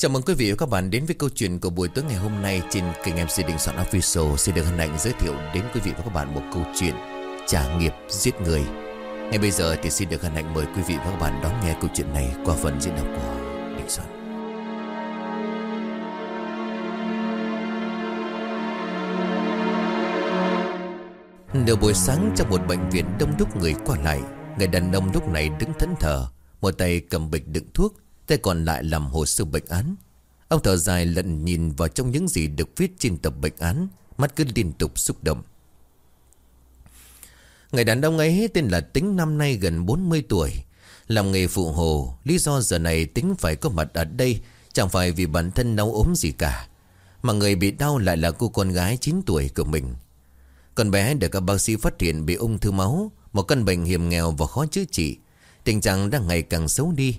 Chào mừng quý vị và các bạn đến với câu chuyện của buổi tối ngày hôm nay trên kênh MC Đình Soạn Official. Xin được hân hạnh giới thiệu đến quý vị và các bạn một câu chuyện trả nghiệp giết người. Ngay bây giờ thì xin được hân hạnh mời quý vị và các bạn đón nghe câu chuyện này qua phần diễn đọc của Đình Soạn. Nửa buổi sáng trong một bệnh viện đông đúc người qua lại, người đàn ông lúc này đứng thẫn thờ, một tay cầm bịch đựng thuốc, tay còn lại làm hồ sơ bệnh án. Ông thở dài lận nhìn vào trong những gì được viết trên tập bệnh án, mắt cứ liên tục xúc động. Người đàn ông ấy tên là Tính năm nay gần 40 tuổi, làm nghề phụ hồ, lý do giờ này Tính phải có mặt ở đây chẳng phải vì bản thân đau ốm gì cả, mà người bị đau lại là cô con gái 9 tuổi của mình. Con bé được các bác sĩ phát hiện bị ung thư máu, một căn bệnh hiểm nghèo và khó chữa trị. Tình trạng đang ngày càng xấu đi.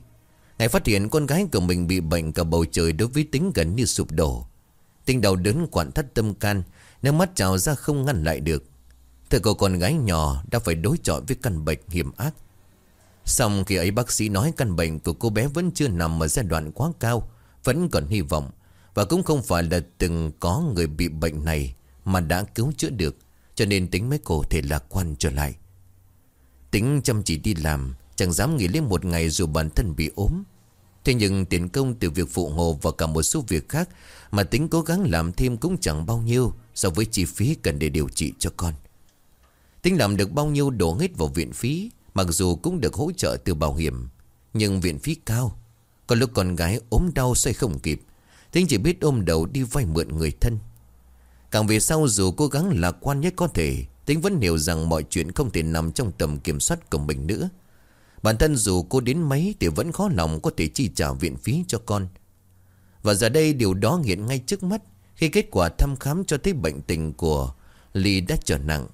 Ngày phát hiện con gái của mình bị bệnh cả bầu trời đối với tính gần như sụp đổ. Tinh đầu đớn quặn thắt tâm can, nước mắt trào ra không ngăn lại được. Thưa cô con gái nhỏ đã phải đối chọi với căn bệnh hiểm ác. Xong khi ấy bác sĩ nói căn bệnh của cô bé vẫn chưa nằm ở giai đoạn quá cao, vẫn còn hy vọng. Và cũng không phải là từng có người bị bệnh này mà đã cứu chữa được. Cho nên tính mấy cô thể lạc quan trở lại Tính chăm chỉ đi làm Chẳng dám nghỉ lên một ngày dù bản thân bị ốm Thế nhưng tiền công từ việc phụ hộ Và cả một số việc khác Mà tính cố gắng làm thêm cũng chẳng bao nhiêu So với chi phí cần để điều trị cho con. Tính làm được bao nhiêu đổ hết vào viện phí, Mặc dù cũng được hỗ trợ từ bảo hiểm, Nhưng viện phí cao. Có lúc con gái ốm đau xoay không kịp, Tính chỉ biết ôm đầu đi vay mượn người thân. Càng về sau dù cố gắng lạc quan nhất có thể, Tính vẫn hiểu rằng mọi chuyện không thể nằm trong tầm kiểm soát của mình nữa. Bản thân dù cô đến mấy thì vẫn khó lòng có thể chi trả viện phí cho con. Và giờ đây điều đó hiện ngay trước mắt, Khi kết quả thăm khám cho thấy bệnh tình của Ly đã trở nặng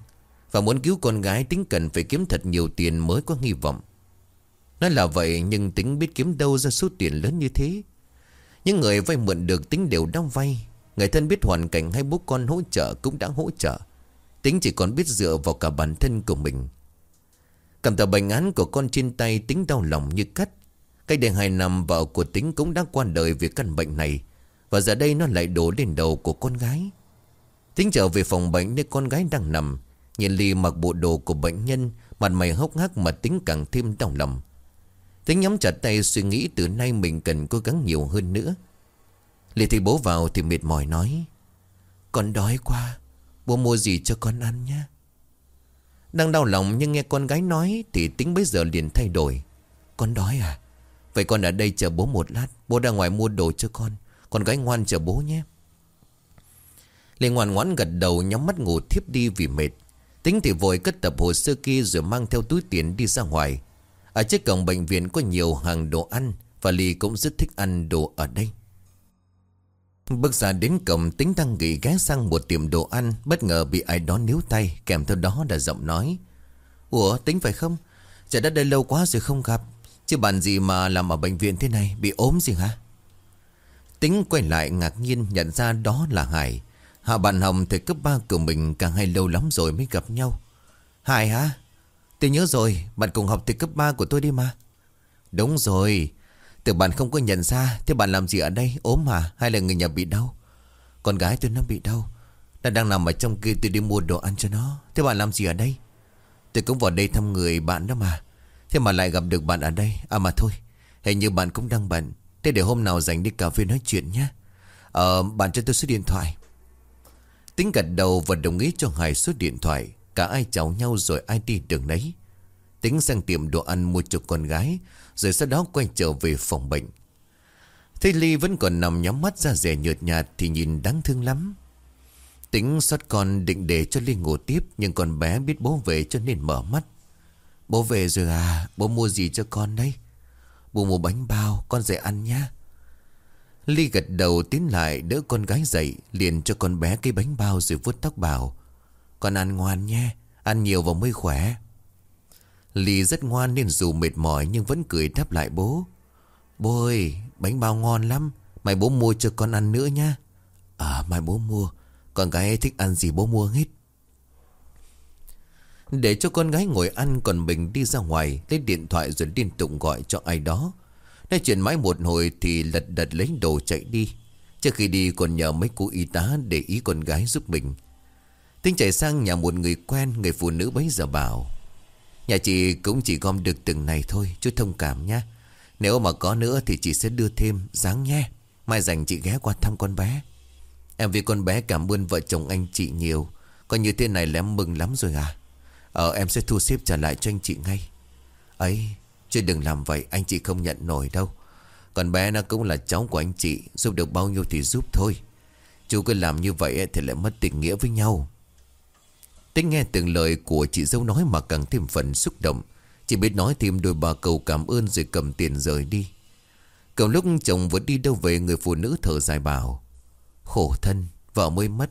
Và muốn cứu con gái, tính cần phải kiếm thật nhiều tiền mới có hy vọng. Nói là vậy nhưng tính biết kiếm đâu ra số tiền lớn như thế. Những người vay mượn được tính đều đóng vay. Người thân biết hoàn cảnh hay bố con hỗ trợ cũng đã hỗ trợ. Tính chỉ còn biết dựa vào cả bản thân của mình. Cầm tờ bệnh án của con trên tay tính đau lòng như cắt. Cách đây hai năm, vợ của tính cũng đã qua đời vì căn bệnh này, Và giờ đây nó lại đổ lên đầu của con gái. Tính trở về phòng bệnh nơi con gái đang nằm. Nhìn Ly mặc bộ đồ của bệnh nhân, Mặt mày hốc hác mà tính càng thêm đau lòng. Tính nhắm chặt tay suy nghĩ từ nay mình cần cố gắng nhiều hơn nữa. Lê thì bố vào thì mệt mỏi nói, Con đói quá, Bố mua gì cho con ăn nhé? Đang đau lòng nhưng nghe con gái nói Thì tính bây giờ liền thay đổi. Con đói à? Vậy con ở đây chờ bố một lát, Bố ra ngoài mua đồ cho con. Con gái ngoan chờ bố nhé. Lê ngoan ngoãn gật đầu nhắm mắt ngủ thiếp đi vì mệt. Tính thì vội cất tập hồ sơ kia Rồi mang theo túi tiền đi ra ngoài. Ở trước cổng bệnh viện có nhiều hàng đồ ăn Và Ly cũng rất thích ăn đồ ở đây. Bước ra đến cổng, tính đang nghỉ ghé sang một tiệm đồ ăn, Bất ngờ bị ai đó níu tay, Kèm theo đó là giọng nói. Ủa, tính phải không? Chả đã đây lâu quá rồi không gặp. Chứ bạn gì mà làm ở bệnh viện thế này, Bị ốm gì hả? Tính quay lại ngạc nhiên nhận ra đó là Hải. Hạ bạn Hồng thầy cấp 3 của mình Càng hay lâu lắm rồi mới gặp nhau. Hải hả? Tôi nhớ rồi, Bạn cùng học thầy cấp 3 của tôi đi mà. Đúng rồi từ bạn không có nhận ra Thế bạn làm gì ở đây? Ốm mà, Hay là người nhà bị đau? Con gái tôi nó bị đau. Nó đang nằm ở trong kia, tôi đi mua đồ ăn cho nó. Thế bạn làm gì ở đây? Tôi cũng vào đây thăm người bạn đó mà. Thế mà lại gặp được bạn ở đây. À mà thôi, Hình như bạn cũng đang bận. Thế để hôm nào dành đi cà phê nói chuyện nhé. Ờ bạn cho tôi số điện thoại. Tính gật đầu và đồng ý cho Hải số điện thoại. Cả ai chào nhau rồi ai đi đường đấy Tính sang tiệm đồ ăn mua cho con gái. Rồi sau đó quay trở về phòng bệnh. Thấy Ly vẫn còn nằm nhắm mắt ra rẻ nhợt nhạt Thì nhìn đáng thương lắm. Tính xót con định để cho Ly ngủ tiếp, Nhưng con bé biết bố về cho nên mở mắt. Bố về rồi à Bố mua gì cho con đấy? Bố mua bánh bao, con dậy ăn nhá. Ly gật đầu tiến lại, đỡ con gái dậy, Liền cho con bé cái bánh bao rồi vuốt tóc bảo, Con ăn ngoan nhé, Ăn nhiều vào mới khỏe. Ly rất ngoan nên dù mệt mỏi nhưng vẫn cười đáp lại bố. Bố ơi, bánh bao ngon lắm. Mày bố mua cho con ăn nữa nha. À, mai bố mua. Con gái thích ăn gì bố mua hết. Để cho con gái ngồi ăn còn mình đi ra ngoài lấy điện thoại rồi liên tục gọi cho ai đó. Nói chuyện mãi một hồi thì lật đật lấy đồ chạy đi Trước khi đi còn nhờ mấy cô y tá để ý con gái giúp mình Tính chạy sang nhà một người quen Người phụ nữ bấy giờ bảo Nhà chị cũng chỉ gom được từng này thôi Chú thông cảm nhé Nếu mà có nữa thì chị sẽ đưa thêm, dáng nhé. Mai dành chị ghé qua thăm con bé. Em vì con bé cảm ơn vợ chồng anh chị nhiều. Còn như thế này là em mừng lắm rồi à. Ờ em sẽ thu xếp trả lại cho anh chị ngay. Ấy, Chứ đừng làm vậy, anh chị không nhận nổi đâu. Còn bé nó cũng là cháu của anh chị, Giúp được bao nhiêu thì giúp thôi. Chú cứ làm như vậy thì lại mất tình nghĩa với nhau. Tính nghe từng lời của chị dâu nói mà càng thêm phần xúc động. Chỉ biết nói thêm đôi bà cầu cảm ơn rồi cầm tiền rời đi. Cầm lúc chồng vừa đi đâu về người phụ nữ thở dài bảo Khổ thân, vợ mới mất.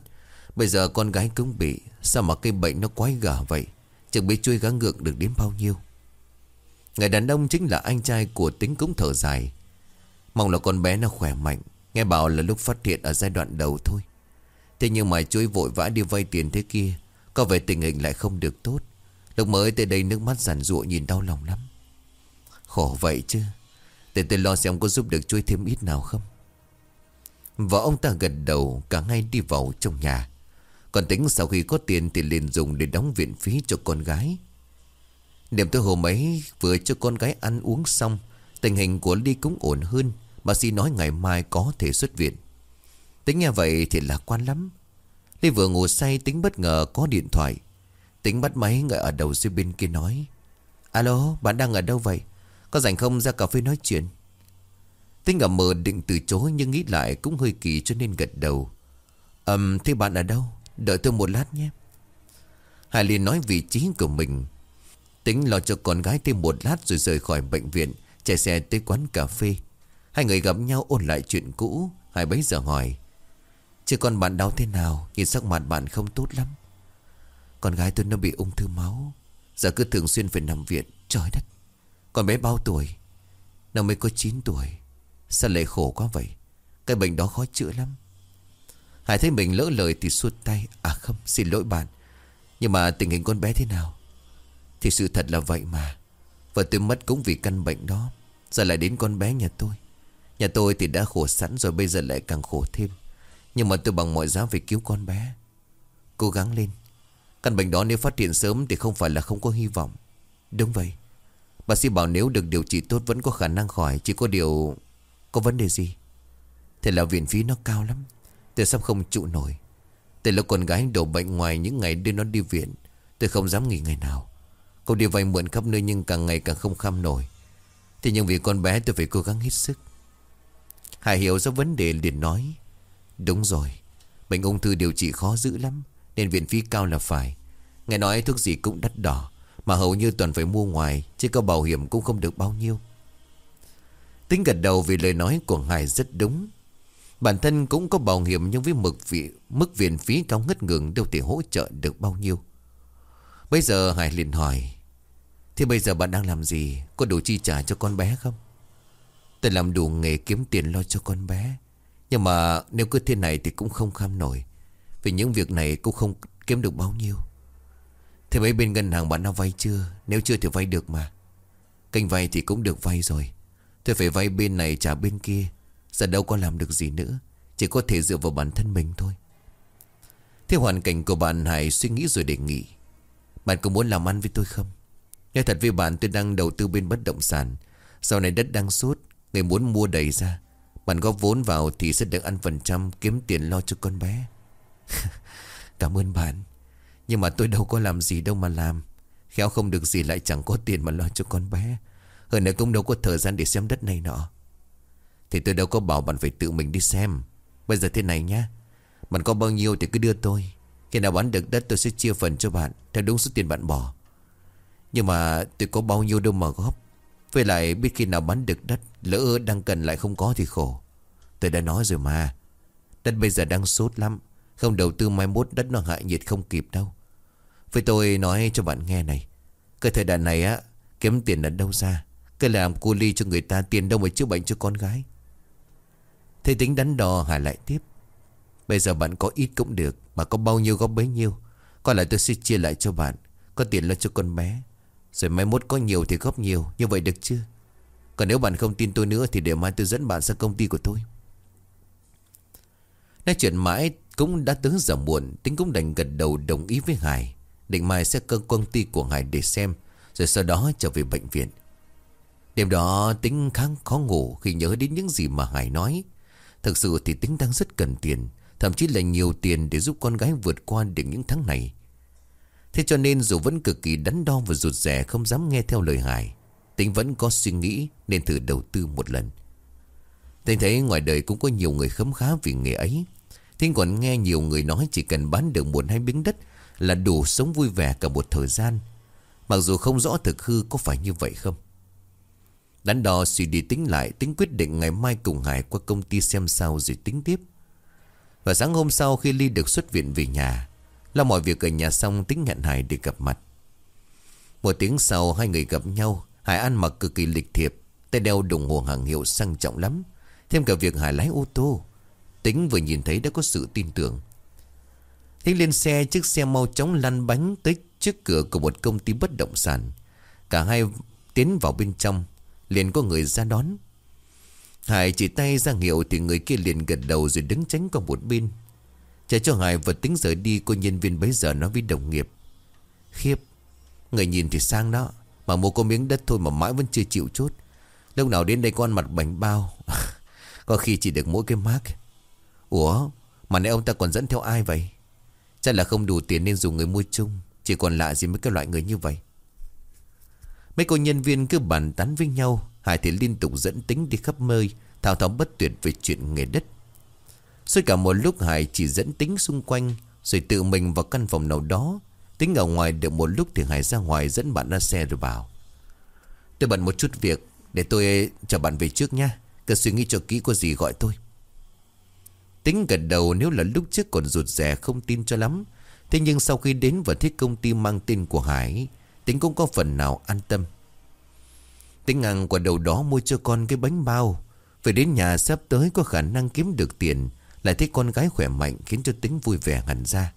Bây giờ con gái cũng bị Sao mà cái bệnh nó quái gở vậy? Chẳng biết chui gắng ngược được đến bao nhiêu. Người đàn ông chính là anh trai của tính cũng thở dài. Mong là con bé nó khỏe mạnh. Nghe bảo là lúc phát hiện ở giai đoạn đầu thôi. Thế nhưng mà chuối vội vã đi vay tiền thế kia có vẻ tình hình lại không được tốt. Lúc mới tới đây nước mắt giản ruộng nhìn đau lòng lắm. Khổ vậy chứ. Để tôi lo xem có giúp được chui thêm ít nào không? Vợ ông ta gật đầu, Cả ngay đi vào trong nhà. Còn tính sau khi có tiền thì liền dùng để đóng viện phí cho con gái. Đêm tối hôm ấy, vừa cho con gái ăn uống xong, Tình hình của Ly cũng ổn hơn. Bác sĩ nói ngày mai có thể xuất viện. Tính nghe vậy thì lạc quan lắm. Ly vừa ngủ say tính bất ngờ có điện thoại. Tính bắt máy người ở đầu dưới bên kia nói Alo bạn đang ở đâu vậy? Có rảnh không ra cà phê nói chuyện? Tính ngầm mờ định từ chối Nhưng nghĩ lại cũng hơi kỳ cho nên gật đầu. Ừm um, thế bạn ở đâu? Đợi tôi một lát nhé. Hải liền nói vị trí của mình. Tính lo cho con gái thêm một lát rồi rời khỏi bệnh viện Chạy xe tới quán cà phê. Hai người gặp nhau ôn lại chuyện cũ Hai bấy giờ hỏi Chứ con bạn đau thế nào Nhìn sắc mặt bạn không tốt lắm? Con gái tôi nó bị ung thư máu. Giờ cứ thường xuyên phải nằm viện. Trời đất. Con bé bao tuổi? Nó mới có 9 tuổi. Sao lại khổ quá vậy? Cái bệnh đó khó chữa lắm. Hải thấy mình lỡ lời thì suốt tay. À không, xin lỗi bạn. Nhưng mà tình hình con bé thế nào? Thì sự thật là vậy mà. Vợ tôi mất cũng vì căn bệnh đó. Giờ lại đến con bé nhà tôi. Nhà tôi thì đã khổ sẵn rồi, bây giờ lại càng khổ thêm. Nhưng mà tôi bằng mọi giá phải cứu con bé. Cố gắng lên. Căn bệnh đó nếu phát hiện sớm thì không phải là không có hy vọng. Đúng vậy. Bác sĩ bảo nếu được điều trị tốt vẫn có khả năng khỏi, Chỉ có điều Có vấn đề gì? Thế là viện phí nó cao lắm. Tôi sắp không trụ nổi. Tôi là con gái đổ bệnh ngoài những ngày đưa nó đi viện, Tôi không dám nghỉ ngày nào. Cô đi vay mượn khắp nơi nhưng càng ngày càng không kham nổi. Thế nhưng vì con bé tôi phải cố gắng hết sức. Hải hiểu ra vấn đề liền nói Đúng rồi Bệnh ung thư điều trị khó dữ lắm Nên viện phí cao là phải. Nghe nói thuốc gì cũng đắt đỏ Mà hầu như toàn phải mua ngoài Chứ có bảo hiểm cũng không được bao nhiêu. Tính gật đầu vì lời nói của Hải rất đúng. Bản thân cũng có bảo hiểm Nhưng với mực vị, mức viện phí cao ngất ngừng Đâu thể hỗ trợ được bao nhiêu. Bây giờ Hải liền hỏi Thế bây giờ bạn đang làm gì? Có đủ chi trả cho con bé không? Tôi làm đủ nghề kiếm tiền lo cho con bé. Nhưng mà nếu cứ thế này Thì cũng không kham nổi. Vì những việc này cũng không kiếm được bao nhiêu. Thế mấy bên ngân hàng bạn nào vay chưa? Nếu chưa thì vay được mà. Kênh vay thì cũng được vay rồi. Tôi phải vay bên này trả bên kia. Giờ đâu có làm được gì nữa. Chỉ có thể dựa vào bản thân mình thôi. Thế hoàn cảnh của bạn Hải suy nghĩ rồi đề nghị. Bạn có muốn làm ăn với tôi không? Nghe thật với bạn, tôi đang đầu tư bên bất động sản. Sau này đất đang sốt Người muốn mua đầy ra. Bạn góp vốn vào thì sẽ được ăn phần trăm Kiếm tiền lo cho con bé. Cảm ơn bạn. Nhưng mà tôi đâu có làm gì đâu mà làm. Khéo không được gì lại chẳng có tiền mà lo cho con bé. Hơn nữa cũng đâu có thời gian để xem đất này nọ. Thì tôi đâu có bảo bạn phải tự mình đi xem. Bây giờ thế này nhá. Bạn có bao nhiêu thì cứ đưa tôi. Khi nào bán được đất tôi sẽ chia phần cho bạn, Theo đúng số tiền bạn bỏ. Nhưng mà tôi có bao nhiêu đâu mà góp. Với lại biết khi nào bán được đất, Lỡ đang cần lại không có thì khổ. Tôi đã nói rồi mà. Đất bây giờ đang sốt lắm. Không đầu tư mai mốt đất nó hại nhiệt không kịp đâu. Với tôi nói cho bạn nghe này. Cái thời đại này á, Kiếm tiền ở đâu ra? Cái làm cu ly cho người ta tiền đâu mà chữa bệnh cho con gái? Thế tính đắn đo Hà lại tiếp. Bây giờ bạn có ít cũng được, Mà có bao nhiêu góp bấy nhiêu. Còn lại tôi sẽ chia lại cho bạn. Có tiền lo cho con bé rồi mai mốt có nhiều thì góp nhiều, Như vậy được chưa Còn nếu bạn không tin tôi nữa Thì để mai tôi dẫn bạn sang công ty của tôi. Nói chuyện mãi cũng đã tới giờ muộn, Tính cũng đành gật đầu đồng ý với Hải. Định mai sẽ cơ công ty của Hải để xem, Rồi sau đó trở về bệnh viện. Đêm đó, tính khá khó ngủ Khi nhớ đến những gì mà Hải nói. Thực sự thì tính đang rất cần tiền, Thậm chí là nhiều tiền để giúp con gái vượt qua được những tháng này. Thế cho nên dù vẫn cực kỳ đắn đo và rụt rè Không dám nghe theo lời Hải Tính vẫn có suy nghĩ nên thử đầu tư một lần. Tính thấy ngoài đời cũng có nhiều người khấm khá vì nghề ấy. Tính còn nghe nhiều người nói chỉ cần bán được một hai miếng đất Là đủ sống vui vẻ cả một thời gian. Mặc dù không rõ thực hư có phải như vậy không. Đắn đo suy đi tính lại Tính quyết định ngày mai cùng Hải qua công ty xem sao rồi tính tiếp. Và sáng hôm sau khi Ly được xuất viện về nhà Lo mọi việc ở nhà xong tính hẹn Hải để gặp mặt. Một tiếng sau, hai người gặp nhau, Hải ăn mặc cực kỳ lịch thiệp, Tay đeo đồng hồ hàng hiệu sang trọng lắm. Thêm cả việc Hải lái ô tô, Tính vừa nhìn thấy đã có sự tin tưởng. Tính lên xe, Chiếc xe mau chóng lăn bánh Tới trước cửa của một công ty bất động sản. Cả hai tiến vào bên trong, Liền có người ra đón. Hải chỉ tay ra hiệu Thì người kia liền gật đầu rồi đứng tránh qua một bên. Trả cho Hải vừa tính rời đi, Cô nhân viên bấy giờ nói với đồng nghiệp. Khiếp Người nhìn thì sang đó, Mà mua có miếng đất thôi mà mãi vẫn chưa chịu chút. Lúc nào đến đây con mặt bánh bao? Có khi chỉ được mỗi cái mác. Ủa, Mà nãy ông ta còn dẫn theo ai vậy? Chắc là không đủ tiền nên dùng người mua chung, Chỉ còn lạ gì mấy cái loại người như vậy. Mấy cô nhân viên cứ bàn tán với nhau, Hải thì liên tục dẫn tính đi khắp nơi Thảo thảo bất tuyệt về chuyện nghề đất. Suốt cả một lúc Hải chỉ dẫn tính xung quanh, Rồi tự mình vào căn phòng nào đó. Tính ở ngoài được một lúc thì Hải ra ngoài dẫn bạn ra xe rồi vào Tôi bận một chút việc, Để tôi chờ bạn về trước nha Cứ suy nghĩ cho kỹ có gì gọi tôi. Tính gật đầu nếu là lúc trước còn rụt rè không tin cho lắm. Thế nhưng sau khi đến và thiết công ty mang tên của Hải, Tính cũng có phần nào an tâm. Tính ngang qua đầu đó mua cho con cái bánh bao. Về đến nhà sắp tới có khả năng kiếm được tiền lại thấy con gái khỏe mạnh Khiến cho tính vui vẻ hẳn ra.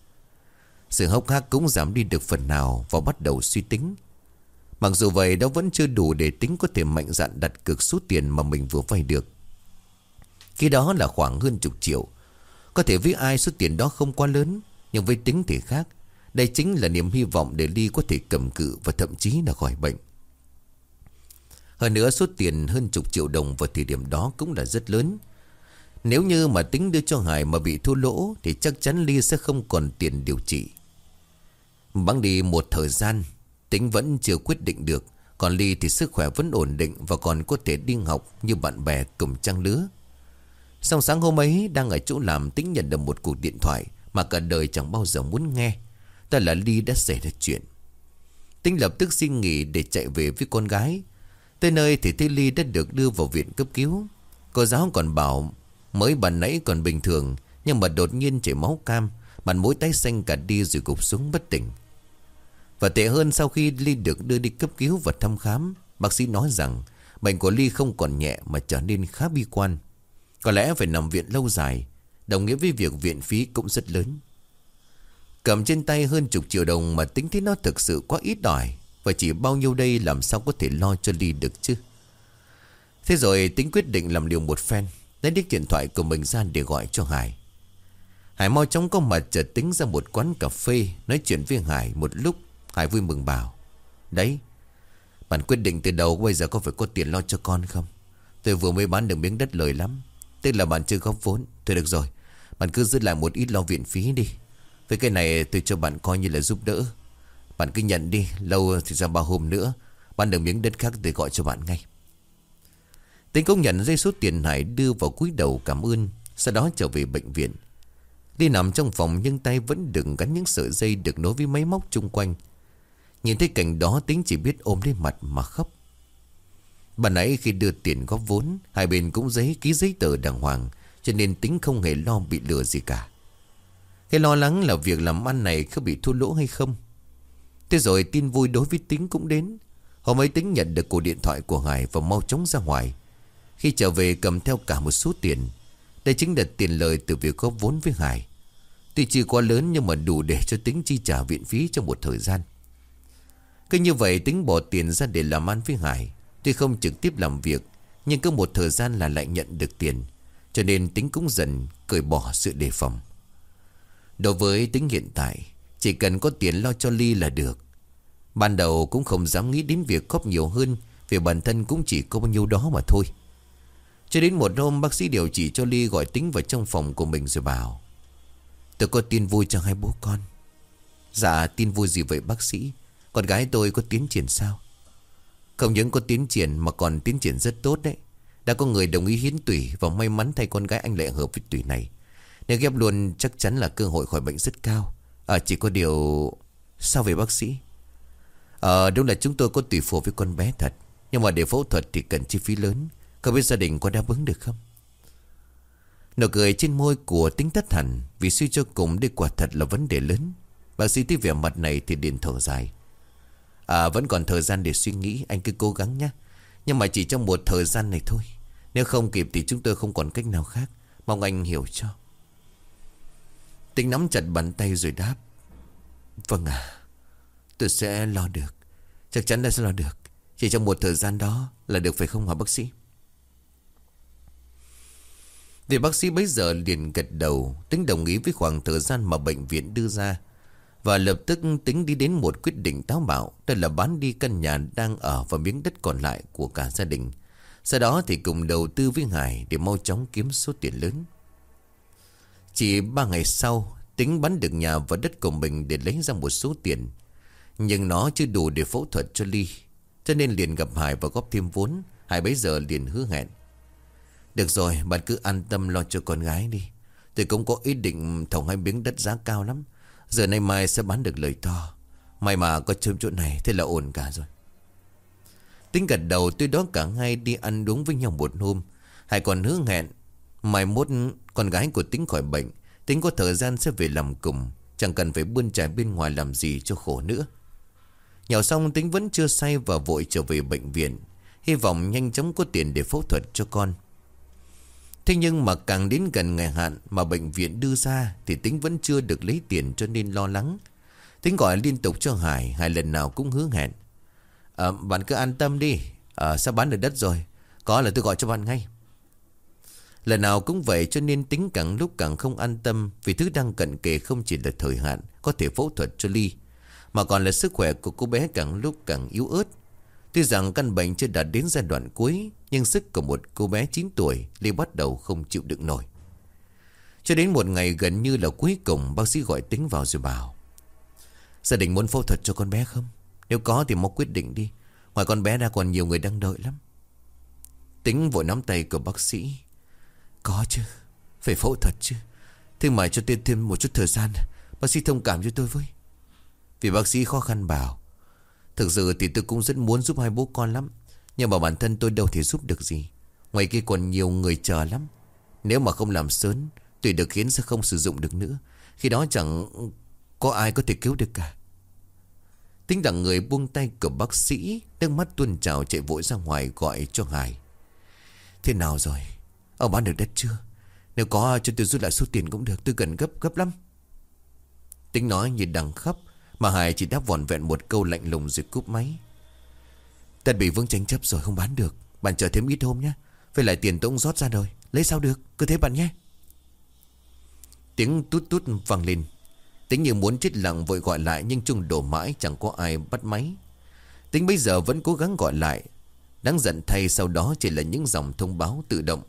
Sự hốc hác cũng giảm đi được phần nào Và bắt đầu suy tính. Mặc dù vậy, đó vẫn chưa đủ để tính có thể mạnh dạn đặt cược số tiền mà mình vừa vay được. Khi đó là khoảng hơn chục triệu. Có thể với ai số tiền đó không quá lớn, Nhưng với tính thì khác. Đây chính là niềm hy vọng để Ly có thể cầm cự và thậm chí là khỏi bệnh. Hơn nữa, số tiền hơn chục triệu đồng vào thời điểm đó cũng là rất lớn. Nếu như mà tính đưa cho Hải mà bị thua lỗ thì chắc chắn Ly sẽ không còn tiền điều trị. Bắn đi một thời gian, tính vẫn chưa quyết định được. Còn Ly thì sức khỏe vẫn ổn định và còn có thể đi học như bạn bè cùng trang lứa. Sau sáng hôm ấy đang ở chỗ làm tính nhận được một cuộc điện thoại mà cả đời chẳng bao giờ muốn nghe. Ta là Ly đã xảy ra chuyện Tính lập tức xin nghỉ để chạy về với con gái Tới nơi thì thấy Ly đã được đưa vào viện cấp cứu Cô giáo còn bảo Mới bàn nãy còn bình thường, Nhưng mà đột nhiên chảy máu cam Bàn mũi tái xanh cả đi rồi gục xuống bất tỉnh Và tệ hơn, sau khi Ly được đưa đi cấp cứu và thăm khám, Bác sĩ nói rằng Bệnh của Ly không còn nhẹ mà trở nên khá bi quan Có lẽ phải nằm viện lâu dài, Đồng nghĩa với việc viện phí cũng rất lớn Cầm trên tay hơn chục triệu đồng mà tính thấy nó thực sự quá ít đòi. Và chỉ bao nhiêu đây làm sao có thể lo cho Ly được chứ. Thế rồi tính quyết định làm liều một phen. Lấy đích điện thoại của mình ra để gọi cho Hải. Hải mau chóng có mặt chợt tính ra một quán cà phê nói chuyện với Hải một lúc. Hải vui mừng bảo. Đấy, bạn quyết định từ đầu bây giờ có phải có tiền lo cho con không? Tôi vừa mới bán được miếng đất lời lắm. Tức là bạn chưa góp vốn. Thôi được rồi, bạn cứ giữ lại một ít lo viện phí đi. Với cái này tôi cho bạn coi như là giúp đỡ Bạn cứ nhận đi Lâu thì ra ba hôm nữa Bạn được miếng đất khác tôi gọi cho bạn ngay Tính công nhận dây số tiền Hải đưa vào cúi đầu cảm ơn, Sau đó trở về bệnh viện. Đi nằm trong phòng nhưng tay vẫn đừng gắn những sợi dây được nối với máy móc chung quanh. Nhìn thấy cảnh đó, tính chỉ biết ôm lấy mặt mà khóc. Bà nãy khi đưa tiền góp vốn, Hai bên cũng giấy ký giấy tờ đàng hoàng, Cho nên tính không hề lo bị lừa gì cả. Cái lo lắng là việc làm ăn này có bị thua lỗ hay không? Thế rồi tin vui đối với Tính cũng đến. Hôm ấy Tính nhận được cuộc điện thoại của Hải Và mau chóng ra ngoài. Khi trở về cầm theo cả một số tiền, Đây chính là tiền lời từ việc góp vốn với Hải. Tuy chưa quá lớn nhưng mà đủ để cho Tính chi trả viện phí trong một thời gian. Cứ như vậy Tính bỏ tiền ra để làm ăn với Hải, Tuy không trực tiếp làm việc, Nhưng cứ một thời gian là lại nhận được tiền, Cho nên tính cũng dần cởi bỏ sự đề phòng. Đối với tính hiện tại, Chỉ cần có tiền lo cho Ly là được. Ban đầu cũng không dám nghĩ đến việc góp nhiều hơn Vì bản thân cũng chỉ có bao nhiêu đó mà thôi. Cho đến một hôm, bác sĩ điều trị cho Ly gọi tính vào trong phòng của mình rồi bảo, Tôi có tin vui cho hai bố con. Dạ tin vui gì vậy, bác sĩ? Con gái tôi có tiến triển sao? Không những có tiến triển, mà còn tiến triển rất tốt đấy. Đã có người đồng ý hiến tủy Và may mắn thay con gái anh lại hợp với tủy này. Nếu ghép luôn, chắc chắn là cơ hội khỏi bệnh rất cao. À chỉ có điều Sao về bác sĩ? Ờ đúng là chúng tôi có tùy phù với con bé thật. Nhưng mà để phẫu thuật thì cần chi phí lớn. Không biết gia đình có đáp ứng được không? Nụ cười trên môi của tính tất hẳn Vì suy cho cùng đây quả thật là vấn đề lớn. Bác sĩ thấy vẻ mặt này thì điện thở dài. À vẫn còn thời gian để suy nghĩ, Anh cứ cố gắng nhé. Nhưng mà chỉ trong một thời gian này thôi. Nếu không kịp thì chúng tôi không còn cách nào khác. Mong anh hiểu cho. Tính nắm chặt bàn tay rồi đáp. Vâng à Tôi sẽ lo được. Chắc chắn là sẽ lo được. Chỉ trong một thời gian đó là được phải không hả bác sĩ? Vì bác sĩ bấy giờ liền gật đầu, Tính đồng ý với khoảng thời gian mà bệnh viện đưa ra, Và lập tức tính đi đến một quyết định táo bạo Đó là bán đi căn nhà đang ở và miếng đất còn lại của cả gia đình. Sau đó thì cùng đầu tư với Hải Để mau chóng kiếm số tiền lớn. Chỉ ba ngày sau, Tính bán được nhà và đất của mình để lấy ra một số tiền. Nhưng nó chưa đủ để phẫu thuật cho Ly, Cho nên liền gặp Hải và góp thêm vốn. Hải bấy giờ liền hứa hẹn. Được rồi, bạn cứ an tâm lo cho con gái đi. Tôi cũng có ý định thổng hai miếng đất giá cao lắm. Giờ nay mai sẽ bán được lời to. May mà có chôm chỗ này, Thế là ổn cả rồi. Tính gật đầu, tôi đó cả hai đi ăn đúng với nhau một hôm. Hai còn hứa hẹn, Mai mốt con gái của tính khỏi bệnh, Tính có thời gian sẽ về làm cùng. Chẳng cần phải bươn trải bên ngoài làm gì cho khổ nữa. Nhào xong, tính vẫn chưa say và vội trở về bệnh viện. Hy vọng nhanh chóng có tiền để phẫu thuật cho con. Thế nhưng mà càng đến gần ngày hạn mà bệnh viện đưa ra Thì tính vẫn chưa được lấy tiền cho nên lo lắng. Tính gọi liên tục cho Hải Hải lần nào cũng hứa hẹn. À, Bạn cứ an tâm đi. À, Sắp bán được đất rồi. Có là tôi gọi cho bạn ngay. Lần nào cũng vậy cho nên tính càng lúc càng không an tâm Vì thứ đang cận kề không chỉ là thời hạn Có thể phẫu thuật cho Ly Mà còn là sức khỏe của cô bé càng lúc càng yếu ớt. Tuy rằng căn bệnh chưa đạt đến giai đoạn cuối, Nhưng sức của một cô bé 9 tuổi Ly bắt đầu không chịu đựng nổi. Cho đến một ngày gần như là cuối cùng, Bác sĩ gọi tính vào rồi bảo, Gia đình muốn phẫu thuật cho con bé không? Nếu có thì mau quyết định đi. Ngoài con bé ra còn nhiều người đang đợi lắm. Tính vội nắm tay của bác sĩ, có chứ, Phải phẫu thuật chứ. Thế mà cho tôi thêm một chút thời gian, Bác sĩ thông cảm cho tôi với. Vì bác sĩ khó khăn bảo Thực sự thì tôi cũng rất muốn giúp hai bố con lắm. Nhưng mà bản thân tôi đâu thể giúp được gì. Ngoài kia còn nhiều người chờ lắm. Nếu mà không làm sớm Tùy được khiến sẽ không sử dụng được nữa. Khi đó chẳng có ai có thể cứu được cả. Tính rằng người buông tay của bác sĩ, Nước mắt tuôn trào chạy vội ra ngoài gọi cho Hải Thế nào rồi? Ông bán được đất chưa? Nếu có cho tôi rút lại số tiền cũng được, Tôi cần gấp gấp lắm. Tính nói như đằng khóc. Mà Hải chỉ đáp vòn vẹn một câu lạnh lùng rồi cúp máy. Tật bị vương tranh chấp rồi không bán được. Bạn chờ thêm ít hôm nhé. Phải lại tiền tôi cũng rót ra rồi. Lấy sao được? Cứ thế bạn nhé. Tiếng tút tút vang lên. Tính như muốn chết lặng vội gọi lại Nhưng chung đổ mãi chẳng có ai bắt máy. Tính bây giờ vẫn cố gắng gọi lại. Đáng giận thay sau đó chỉ là những dòng thông báo tự động.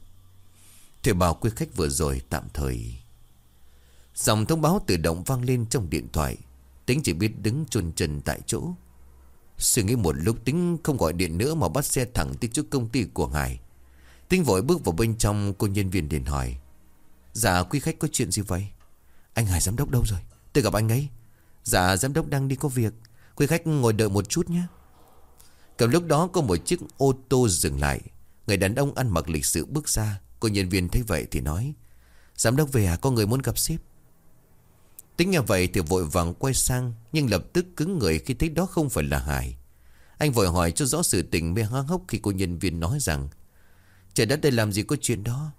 Thuê bảo quý khách vừa rồi tạm thời. Dòng thông báo tự động vang lên trong điện thoại. Tính chỉ biết đứng chôn chân tại chỗ. Suy nghĩ một lúc, tính không gọi điện nữa Mà bắt xe thẳng tới trước công ty của Hải Tính vội bước vào bên trong, Cô nhân viên điện hỏi. Dạ quý khách có chuyện gì vậy? Anh Hải giám đốc đâu rồi? Tôi gặp anh ấy. Dạ giám đốc đang đi có việc. Quý khách ngồi đợi một chút nhé. Cầm lúc đó có một chiếc ô tô dừng lại. Người đàn ông ăn mặc lịch sự bước ra. Cô nhân viên thấy vậy thì nói. Giám đốc về à? Có người muốn gặp sếp. Tính nghe vậy thì vội vàng quay sang, Nhưng lập tức cứng người khi thấy đó không phải là Hải. Anh vội hỏi cho rõ sự tình mê hoang hốc khi cô nhân viên nói rằng, Trời đất đây làm gì có chuyện đó?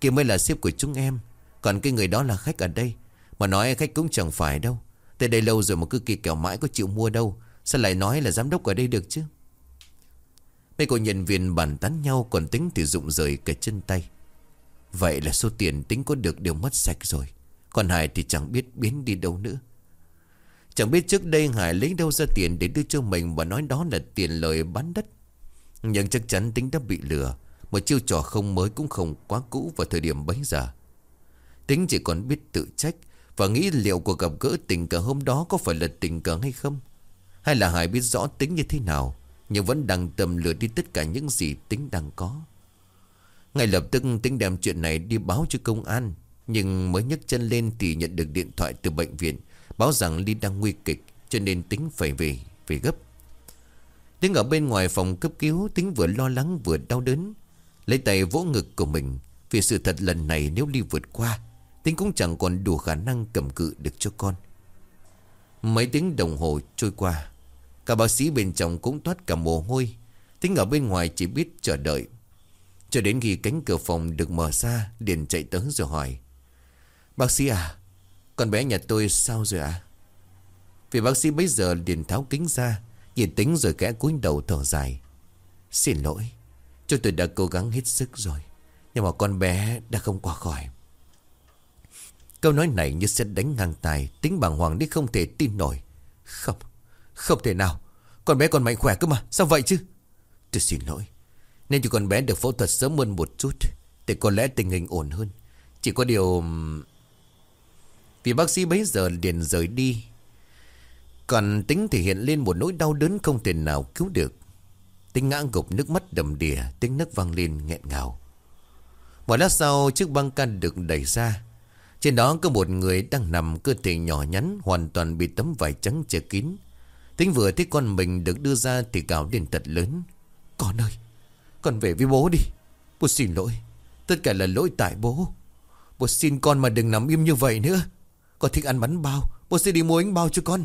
Kia mới là sếp của chúng em, Còn cái người đó là khách ở đây. Mà nói khách cũng chẳng phải đâu. Tới đây lâu rồi mà cứ kỳ kẹo mãi có chịu mua đâu. Sao lại nói là giám đốc ở đây được chứ? Mấy cô nhân viên bàn tán nhau, Còn tính thì rụng rời cả chân tay. Vậy là số tiền tính có được đều mất sạch rồi. Còn Hải thì chẳng biết biến đi đâu nữa. Chẳng biết trước đây Hải lấy đâu ra tiền để đưa cho mình Và nói đó là tiền lời bán đất. Nhưng chắc chắn tính đã bị lừa. Một chiêu trò không mới cũng không quá cũ vào thời điểm bấy giờ. Tính chỉ còn biết tự trách Và nghĩ liệu cuộc gặp gỡ tình cờ hôm đó có phải là tình cờ hay không? Hay là Hải biết rõ tính như thế nào, Nhưng vẫn đang tầm lừa đi tất cả những gì tính đang có? Ngay lập tức tính đem chuyện này đi báo cho công an. Nhưng mới nhấc chân lên thì nhận được điện thoại từ bệnh viện, Báo rằng Ly đang nguy kịch, Cho nên tính phải về Về gấp. Tính ở bên ngoài phòng cấp cứu, Tính vừa lo lắng, vừa đau đớn. Lấy tay vỗ ngực của mình, Vì sự thật lần này nếu Ly vượt qua, Tính cũng chẳng còn đủ khả năng cầm cự được cho con. Mấy tiếng đồng hồ trôi qua, Cả bác sĩ bên trong cũng toát cả mồ hôi. Tính ở bên ngoài chỉ biết chờ đợi. Cho đến khi cánh cửa phòng được mở ra Điền chạy tới rồi hỏi Bác sĩ à Con bé nhà tôi sao rồi ạ? À? Vì bác sĩ bây giờ Điền tháo kính ra, Nhìn tính rồi kẽ cúi đầu thở dài. Xin lỗi Cho tôi đã cố gắng hết sức rồi, Nhưng mà con bé đã không qua khỏi. Câu nói này như sẽ đánh ngang tài, Tính bàng hoàng đi không thể tin nổi. Không Không thể nào, Con bé còn mạnh khỏe cơ mà, Sao vậy chứ? Tôi xin lỗi nên chỉ con bé được phẫu thuật sớm hơn một chút Để có lẽ tình hình ổn hơn. Chỉ có điều vì bác sĩ bấy giờ liền rời đi. Còn tính thể hiện lên một nỗi đau đớn không thể nào cứu được. Tính ngã gục, nước mắt đầm đìa, Tiếng nước vang lên nghẹn ngào. Một lát sau, chiếc băng can được đẩy ra. Trên đó có một người đang nằm, cơ thể nhỏ nhắn, Hoàn toàn bị tấm vải trắng che kín. Tính vừa thấy con mình được đưa ra thì gào lên thật lớn. Con ơi, con về với bố đi. Bố xin lỗi. Tất cả là lỗi tại bố. Bố xin con mà đừng nằm im như vậy nữa. Con thích ăn bánh bao? Bố sẽ đi mua bánh bao cho con.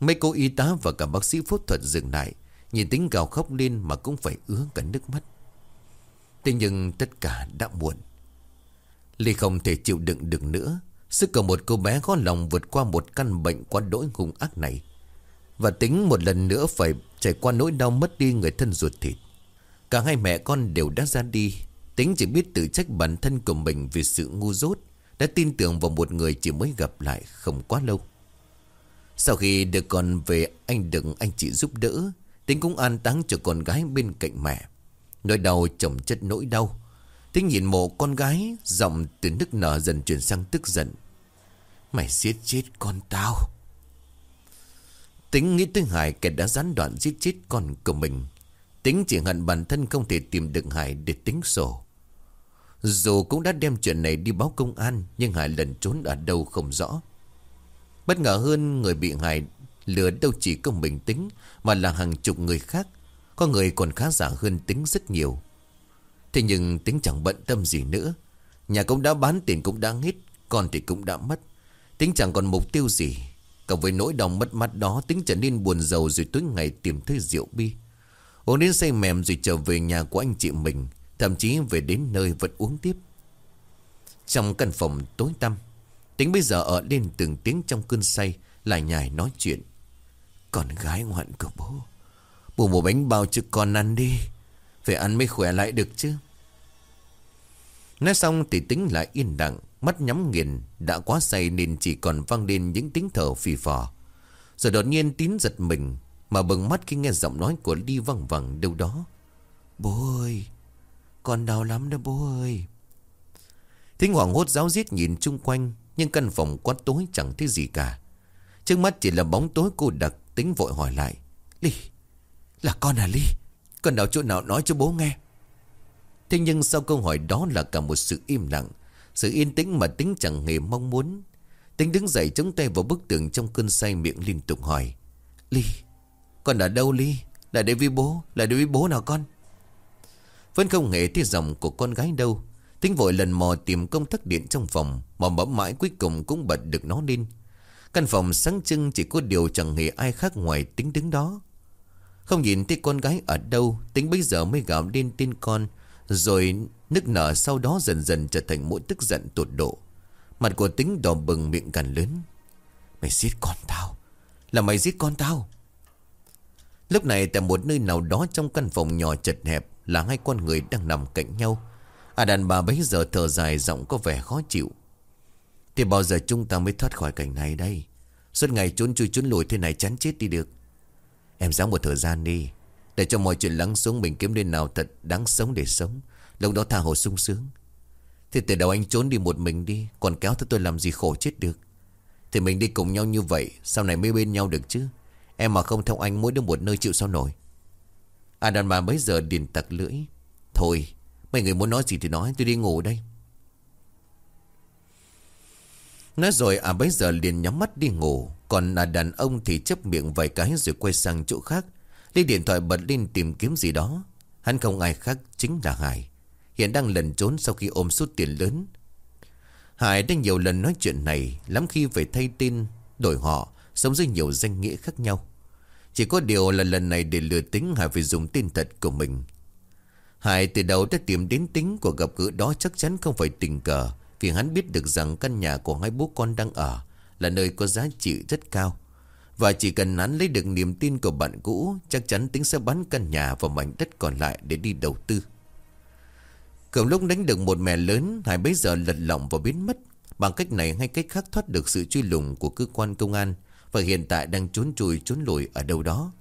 Mấy cô y tá và cả bác sĩ phẫu thuật dừng lại, Nhìn tính gào khóc lên mà cũng phải ứa cả nước mắt. Thế nhưng tất cả đã muộn. Ly không thể chịu đựng được nữa. Sức của một cô bé khó lòng vượt qua một căn bệnh quá đỗi hung ác này. Và tính một lần nữa phải Trải qua nỗi đau mất đi người thân ruột thịt. Cả hai mẹ con đều đã ra đi. Tính chỉ biết tự trách bản thân của mình Vì sự ngu dốt. Đã tin tưởng vào một người chỉ mới gặp lại Không quá lâu. Sau khi được con về, Anh đừng anh chị giúp đỡ, Tính cũng an táng cho con gái bên cạnh mẹ. Nỗi đau chồng chất nỗi đau. Tính nhìn mộ con gái, Giọng từ nức nở dần chuyển sang tức giận. Mày giết chết con tao. Tính nghĩ tới Hải kẻ đã gián đoạn giết chết con của mình. Tính chỉ hận bản thân không thể tìm được Hải để tính sổ. Dù cũng đã đem chuyện này đi báo công an, Nhưng Hải lần trốn ở đâu không rõ. Bất ngờ hơn người bị Hải lừa đâu chỉ công bình tính, Mà là hàng chục người khác. Có người còn khá giả hơn tính rất nhiều. Thế nhưng tính chẳng bận tâm gì nữa. Nhà cũng đã bán tiền cũng đã hết, Con thì cũng đã mất. Tính chẳng còn mục tiêu gì. Cộng với nỗi đau mất mát đó, Tính trở nên buồn giàu rồi tối ngày tìm thấy rượu bi Uống đến say mềm rồi trở về nhà của anh chị mình. Thậm chí về đến nơi vẫn uống tiếp. Trong căn phòng tối tăm, Tính bây giờ ở lên từng tiếng trong cơn say, Lại nhài nói chuyện. Con gái ngoạn của bố Bố mua bánh bao cho con ăn đi Phải ăn mới khỏe lại được chứ. Nói xong thì tính lại yên lặng, Mắt nhắm nghiền, Đã quá say nên chỉ còn vang lên những tiếng thở phì phò. Rồi đột nhiên tín giật mình, Mà bừng mắt khi nghe giọng nói của Ly văng vẳng đâu đó. Bố ơi con đau lắm đó bố ơi. Thính hoảng hốt giáo giết nhìn chung quanh, Nhưng căn phòng quá tối chẳng thấy gì cả. Trước mắt chỉ là bóng tối cô đặc, Tính vội hỏi lại. Ly Là con à Ly Con đau chỗ nào nói cho bố nghe? Thế nhưng sau câu hỏi đó là cả một sự im lặng. Sự yên tĩnh mà tính chẳng hề mong muốn. Tính đứng dậy chống tay vào bức tường trong cơn say miệng liên tục hỏi. Ly Con ở đâu Ly Là để với bố, Là để với bố nào con? Vẫn không hề thấy dòng của con gái đâu. Tính vội lần mò tìm công tắc điện trong phòng, Mà bấm mãi cuối cùng cũng bật được nó lên. Căn phòng sáng trưng chỉ có điều chẳng hề ai khác ngoài tính đứng đó. Không nhìn thấy con gái ở đâu, Tính bây giờ mới gạo lên tin con, Rồi Nức nở sau đó dần dần trở thành mỗi tức giận tột độ. Mặt của tính đỏ bừng miệng cằn lớn. Mày giết con tao? Là mày giết con tao? Lúc này tại một nơi nào đó trong căn phòng nhỏ chật hẹp là hai con người đang nằm cạnh nhau. À đàn bà bấy giờ thở dài giọng có vẻ khó chịu. Thì bao giờ chúng ta mới thoát khỏi cảnh này đây? Suốt ngày trốn chui trốn lùi thế này chán chết đi được. Em ráng một thời gian đi, Để cho mọi chuyện lắng xuống mình kiếm lên nào thật đáng sống để sống. Lúc đó tha hồ sung sướng. Thì từ đầu anh trốn đi một mình đi, Còn kéo theo tôi làm gì khổ chết được. Thì mình đi cùng nhau như vậy, Sau này mới bên nhau được chứ? Em mà không theo anh, mỗi đứa một nơi chịu sao nổi? À đàn bà bấy giờ điền tặc lưỡi. Thôi, Mấy người muốn nói gì thì nói, tôi đi ngủ đây. Nói rồi à bấy giờ liền nhắm mắt đi ngủ. Còn à đàn ông thì chấp miệng vài cái rồi quay sang chỗ khác. Lấy điện thoại bật lên tìm kiếm gì đó. Hắn không ai khác chính là Hải. Hiện đang lẩn trốn sau khi ôm số tiền lớn. Hải đã nhiều lần nói chuyện này, Lắm khi phải thay tên Đổi họ, Sống dưới nhiều danh nghĩa khác nhau. Chỉ có điều là lần này để lừa tính Hải phải dùng tên thật của mình. Hải từ đầu đã tìm đến tính của gặp gỡ đó chắc chắn không phải tình cờ, Vì hắn biết được rằng căn nhà của hai bố con đang ở Là nơi có giá trị rất cao. Và chỉ cần hắn lấy được niềm tin của bạn cũ, Chắc chắn tính sẽ bán căn nhà và mảnh đất còn lại để đi đầu tư. Cầm lúc đánh được một mẹ lớn, Hải bấy giờ lật lọng và biến mất. Bằng cách này hay cách khác thoát được sự truy lùng của cơ quan công an và hiện tại đang trốn chui trốn lùi ở đâu đó.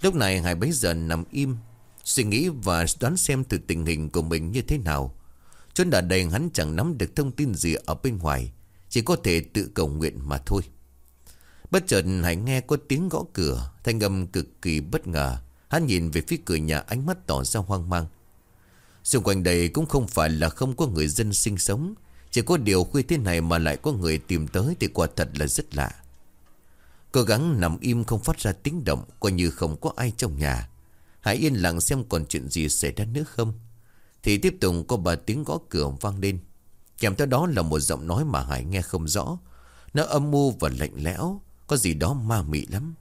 Lúc này Hải bấy giờ nằm im, Suy nghĩ và đoán xem từ tình hình của mình như thế nào. Chốn đã đầy hắn chẳng nắm được thông tin gì ở bên ngoài, Chỉ có thể tự cầu nguyện mà thôi. Bất chợt Hải nghe có tiếng gõ cửa, Thanh âm cực kỳ bất ngờ. Hắn nhìn về phía cửa nhà ánh mắt tỏ ra hoang mang. Xung quanh đây cũng không phải là không có người dân sinh sống. Chỉ có điều khuya thế này mà lại có người tìm tới Thì quả thật là rất lạ. Cố gắng nằm im không phát ra tiếng động, Coi như không có ai trong nhà. Hãy yên lặng xem còn chuyện gì xảy ra nữa không? Thì tiếp tục có bà tiếng gõ cửa vang lên. Kèm theo đó là một giọng nói mà Hải nghe không rõ. Nó âm mưu và lạnh lẽo, Có gì đó ma mị lắm.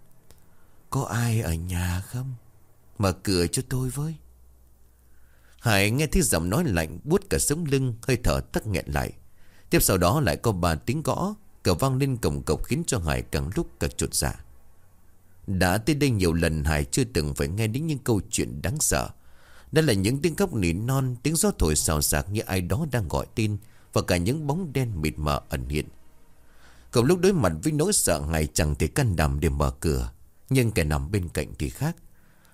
Có ai ở nhà không? Mở cửa cho tôi với. Hải nghe thấy giọng nói lạnh, buốt cả sống lưng, Hơi thở tắc nghẹn lại. Tiếp sau đó lại có bà tiếng gõ. Cửa vang lên cổng cộc khiến cho Hải càng lúc càng chuột dạ. Đã tới đây nhiều lần, Hải chưa từng phải nghe đến những câu chuyện đáng sợ. Đó là những tiếng khóc nỉ non, Tiếng gió thổi xào xạc như ai đó đang gọi tin Và cả những bóng đen mịt mờ ẩn hiện. Cậu lúc đối mặt với nỗi sợ Hải chẳng thể can đảm để mở cửa, Nhưng kẻ nằm bên cạnh thì khác.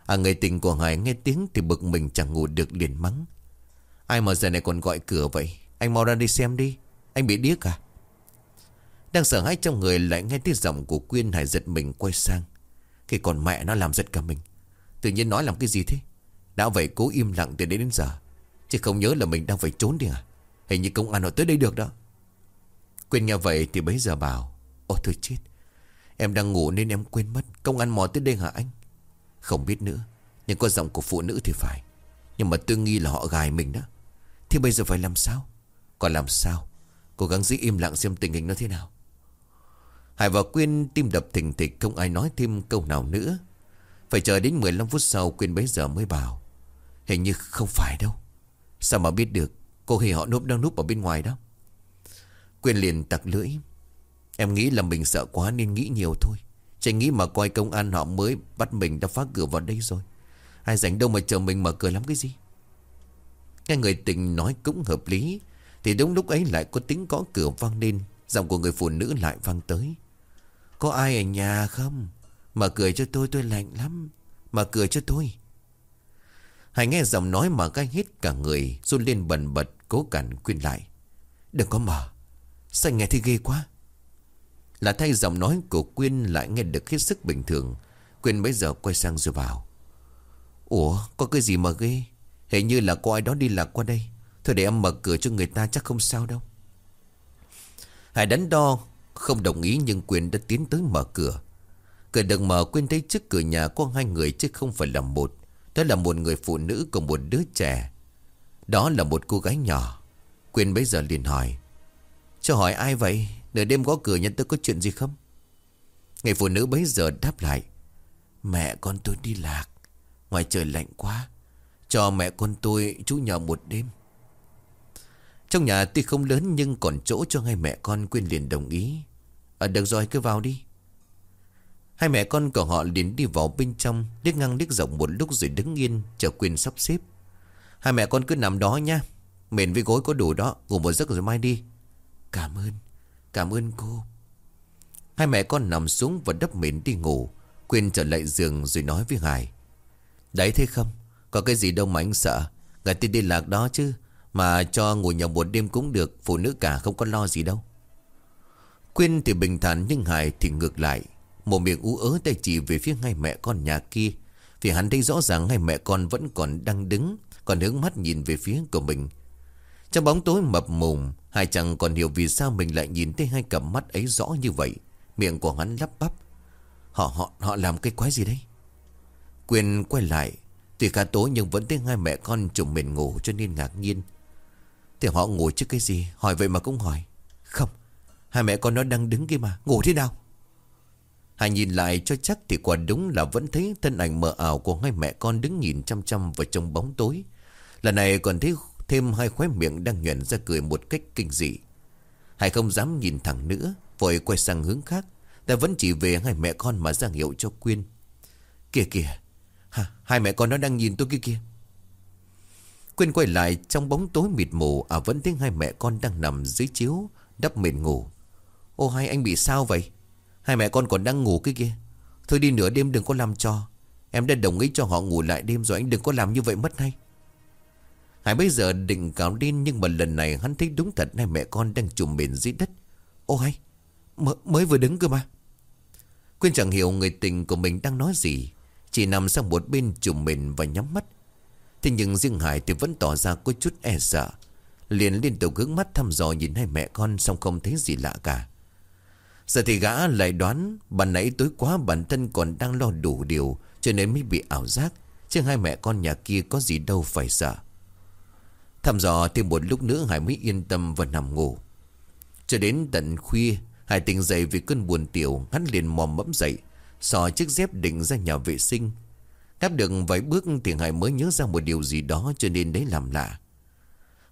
À người tình của Hải nghe tiếng thì bực mình chẳng ngủ được liền mắng. Ai mà giờ này còn gọi cửa vậy? Anh mau ra đi xem đi. Anh bị điếc à? Đang sợ hãi trong người lại nghe tiếng giọng của Quyên Hải giật mình quay sang. Khi còn mẹ nó làm giật cả mình. Tự nhiên nói làm cái gì thế? Đã vậy cố im lặng từ đến đến giờ. Chứ không nhớ là mình đang phải trốn đi à? Hình như công an họ tới đây được đó. Quyên nghe vậy thì bấy giờ bảo, Ôi thôi chết. Em đang ngủ nên em quên mất. Công an mò tới đây hả anh? Không biết nữa. Nhưng có giọng của phụ nữ thì phải. Nhưng mà tôi nghi là họ gài mình đó. Thì bây giờ phải làm sao? Còn làm sao? Cố gắng giữ im lặng xem tình hình nó thế nào. Hải và Quyên tim đập thình thịch, không ai nói thêm câu nào nữa. Phải chờ đến 15 phút sau, Quyên bấy giờ mới bảo. Hình như không phải đâu. Sao mà biết được cô hề họ núp đang núp ở bên ngoài đó. Quyên liền tặc lưỡi. Em nghĩ là mình sợ quá nên nghĩ nhiều thôi. chỉ nghĩ mà coi công an họ mới bắt mình đã phá cửa vào đây rồi. Ai rảnh đâu mà chờ mình mở cửa lắm cái gì. Nghe người tình nói cũng hợp lý. Thì đúng lúc ấy lại có tiếng gõ cửa vang lên. Giọng của người phụ nữ lại vang tới. Có ai ở nhà không? Mở cửa cho tôi tôi lạnh lắm. Mở cửa cho tôi. Hải nghe giọng nói mà gai hít cả người, run lên bần bật, cố cản khuyên lại. Đừng có mở. Sao nghe thì ghê quá. Là thay giọng nói của Quyên lại nghe được hết sức bình thường. Quyên bây giờ quay sang rồi vào. Ủa, có cái gì mà ghê? Hình như là có ai đó đi lạc qua đây. Thôi để em mở cửa cho người ta chắc không sao đâu. Hải đánh đo, không đồng ý nhưng Quyên đã tiến tới mở cửa. Cửa được mở, Quyên thấy trước cửa nhà có hai người chứ không phải là một. Đó là một người phụ nữ cùng một đứa trẻ. Đó là một cô gái nhỏ. Quyên bây giờ liền hỏi, Cho hỏi ai vậy? Nửa đêm gõ cửa nhà tôi có chuyện gì không? Người phụ nữ bấy giờ đáp lại, Mẹ con tôi đi lạc. Ngoài trời lạnh quá. Cho mẹ con tôi, chú nhờ một đêm. Trong nhà tuy không lớn nhưng còn chỗ cho hai mẹ con Quyên liền đồng ý. À được rồi, cứ vào đi. Hai mẹ con của họ liền đi vào bên trong, Liếc ngang liếc rộng một lúc rồi đứng yên, Chờ Quyên sắp xếp. Hai mẹ con cứ nằm đó nha. Mền với gối có đủ đó, Ngủ một giấc rồi mai đi. Cảm ơn Cảm ơn cô. Hai mẹ con nằm xuống và đắp mền đi ngủ. Quyên trở lại giường rồi nói với Hải. Đấy thế không? Có cái gì đâu mà anh sợ. Ngài tin đi lạc đó chứ. Mà cho ngủ nhà một đêm cũng được, Phụ nữ cả không có lo gì đâu. Quyên thì bình thản nhưng Hải thì ngược lại. Một miệng ú ớ tay chỉ về phía ngay mẹ con nhà kia. Vì hắn thấy rõ ràng ngay mẹ con vẫn còn đang đứng, Còn hướng mắt nhìn về phía của mình. Trong bóng tối mập mùng, Hải chẳng còn hiểu vì sao mình lại nhìn thấy hai cặp mắt ấy rõ như vậy. Miệng của hắn lắp bắp. Họ họ họ làm cái quái gì đấy? Quyên quay lại. Tuy khá tối nhưng vẫn thấy hai mẹ con chồng mình ngủ cho nên ngạc nhiên. Thì họ ngủ chứ cái gì Hỏi vậy mà cũng hỏi Không Hai mẹ con nó đang đứng kia mà Ngủ thế nào Hai nhìn lại cho chắc thì quả đúng là vẫn thấy thân ảnh mờ ảo của hai mẹ con đứng nhìn chăm chăm vào trong bóng tối. Lần này còn thấy thêm hai khóe miệng đang nhuận ra cười một cách kinh dị. Hai không dám nhìn thẳng nữa, vội quay sang hướng khác. Ta vẫn chỉ về hai mẹ con mà ra hiệu cho Quyên. Kìa kìa, ha, hai mẹ con nó đang nhìn tôi kia kìa. Quyên quay lại trong bóng tối mịt mù, à vẫn thấy hai mẹ con đang nằm dưới chiếu, đắp mền ngủ. Ô hai anh bị sao vậy? Hai mẹ con còn đang ngủ cái kia. Thôi đi nửa đêm đừng có làm cho. Em đã đồng ý cho họ ngủ lại đêm rồi anh đừng có làm như vậy mất hay Hải bây giờ định cào lên Nhưng mà lần này hắn thấy đúng thật Hai mẹ con đang trùm mền dưới đất. Ô hay. Mới, mới vừa đứng cơ mà. Quyên chẳng hiểu người tình của mình đang nói gì Chỉ nằm sang một bên trùm mền và nhắm mắt. Thế nhưng riêng Hải thì vẫn tỏ ra có chút e sợ. Liền liên tục hướng mắt thăm dò nhìn hai mẹ con Xong không thấy gì lạ cả. Giờ thì gã lại đoán Bạn nãy tối quá bản thân còn đang lo đủ điều, Cho nên mới bị ảo giác, Chứ hai mẹ con nhà kia có gì đâu phải sợ. Thăm dò thêm một lúc nữa Hải mới yên tâm và nằm ngủ. Cho đến tận khuya, Hải tỉnh dậy vì cơn buồn tiểu, Hắn liền mòm mẫm dậy Sò chiếc dép định ra nhà vệ sinh Đáp được vài bước thì Hải mới nhớ ra một điều gì đó Cho nên đấy làm lạ.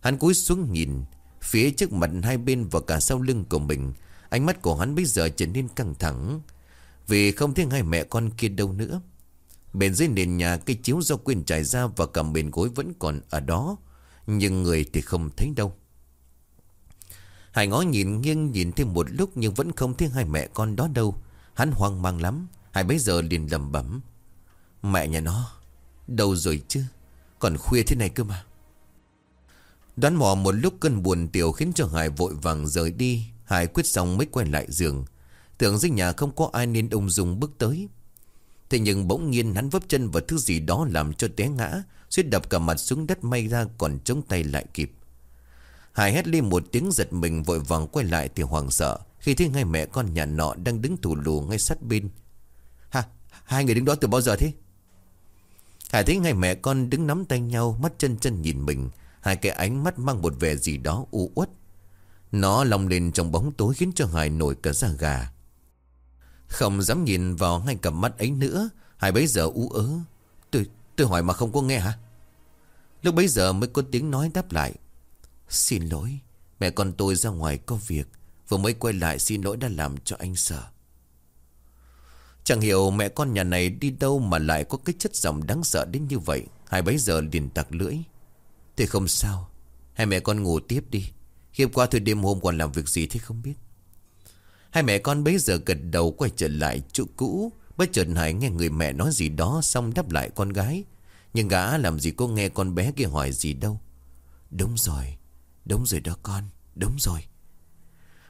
Hắn cúi xuống nhìn, Phía trước mặt hai bên và cả sau lưng của mình, Ánh mắt của hắn bây giờ trở nên căng thẳng. Vì không thấy hai mẹ con kia đâu nữa. Bên dưới nền nhà cây chiếu do quyền trải ra Và cầm bền gối vẫn còn ở đó, Nhưng người thì không thấy đâu. Hải ngó nhìn nghiêng nhìn thêm một lúc Nhưng vẫn không thấy hai mẹ con đó đâu. Hắn hoang mang lắm. Hải bây giờ liền lầm bẩm. Mẹ nhà nó Đâu rồi chứ? Còn khuya thế này cơ mà. Đoán mò một lúc cơn buồn tiểu khiến cho Hải vội vàng rời đi. Hải quyết xong mới quay lại giường. Tưởng dưới nhà không có ai nên ung dung bước tới. Thế nhưng bỗng nhiên hắn vấp chân vào thứ gì đó làm cho té ngã suýt đập cả mặt xuống đất may ra còn chống tay lại kịp. Hải hét lên một tiếng giật mình vội vàng quay lại thì hoàng sợ Khi thấy ngay mẹ con nhà nọ đang đứng thủ lù ngay sát bên. Ha, hai người đứng đó từ bao giờ thế? Hải thấy ngay mẹ con đứng nắm tay nhau mắt chân chân nhìn mình Hai cái ánh mắt mang một vẻ gì đó u uất nó lòng lên trong bóng tối khiến cho Hải nổi cả da gà. Không dám nhìn vào hai cặp mắt ấy nữa, Hải bấy giờ u ớ. Tôi, tôi hỏi mà không có nghe hả? Lúc bấy giờ mới có tiếng nói đáp lại. Xin lỗi, mẹ con tôi ra ngoài có việc, vừa mới quay lại xin lỗi đã làm cho anh sợ. Chẳng hiểu mẹ con nhà này đi đâu mà lại có cái chất giọng đáng sợ đến như vậy. Hai bấy giờ liền tặc lưỡi. Thì không sao, hai mẹ con ngủ tiếp đi. Khiếp qua thôi đêm hôm còn làm việc gì thế không biết. Hai mẹ con bấy giờ gật đầu quay trở lại chỗ cũ. Bất chợt Hải nghe người mẹ nói gì đó Xong đáp lại con gái. Nhưng gã làm gì có nghe con bé kia hỏi gì đâu. Đúng rồi. Đúng rồi đó con. Đúng rồi.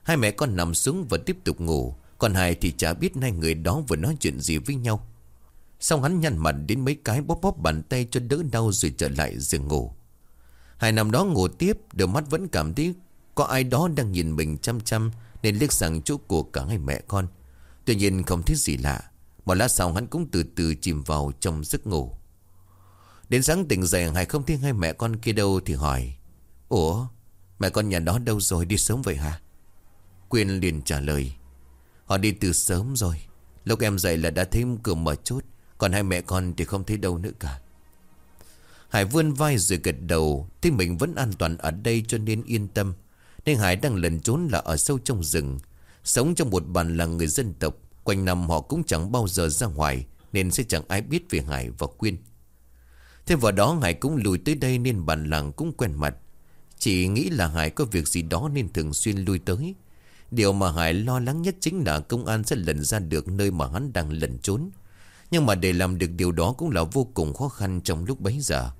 Hai mẹ con nằm xuống và tiếp tục ngủ. Còn Hải thì chả biết hai người đó vừa nói chuyện gì với nhau. Xong hắn nhăn mặt đến mấy cái bóp bóp bàn tay cho đỡ đau rồi trở lại giường ngủ. Hải nằm đó ngủ tiếp, Đôi mắt vẫn cảm thấy có ai đó đang nhìn mình chăm chăm Nên liếc sang chỗ của cả hai mẹ con. Tuy nhiên không thấy gì lạ Một lát sau hắn cũng từ từ chìm vào trong giấc ngủ. Đến sáng tỉnh dậy, Hải không thấy hai mẹ con kia đâu Thì hỏi, Ủa, mẹ con nhà đó đâu rồi, đi sớm vậy hả? Quyên liền trả lời Họ đi từ sớm rồi. Lúc em dậy là đã thấy cửa mở chốt, Còn hai mẹ con thì không thấy đâu nữa cả. Hải vươn vai rồi gật đầu Thấy mình vẫn an toàn ở đây cho nên yên tâm. Nên Hải đang lần trốn là ở sâu trong rừng. Sống trong một bản làng người dân tộc, Quanh năm họ cũng chẳng bao giờ ra ngoài, Nên sẽ chẳng ai biết về Hải và Quyên. Thêm vào đó, Hải cũng lùi tới đây Nên bản làng cũng quen mặt. Chỉ nghĩ là Hải có việc gì đó Nên thường xuyên lui tới. Điều mà Hải lo lắng nhất chính là Công an sẽ lần ra được nơi mà hắn đang lẩn trốn. Nhưng mà để làm được điều đó Cũng là vô cùng khó khăn trong lúc bấy giờ.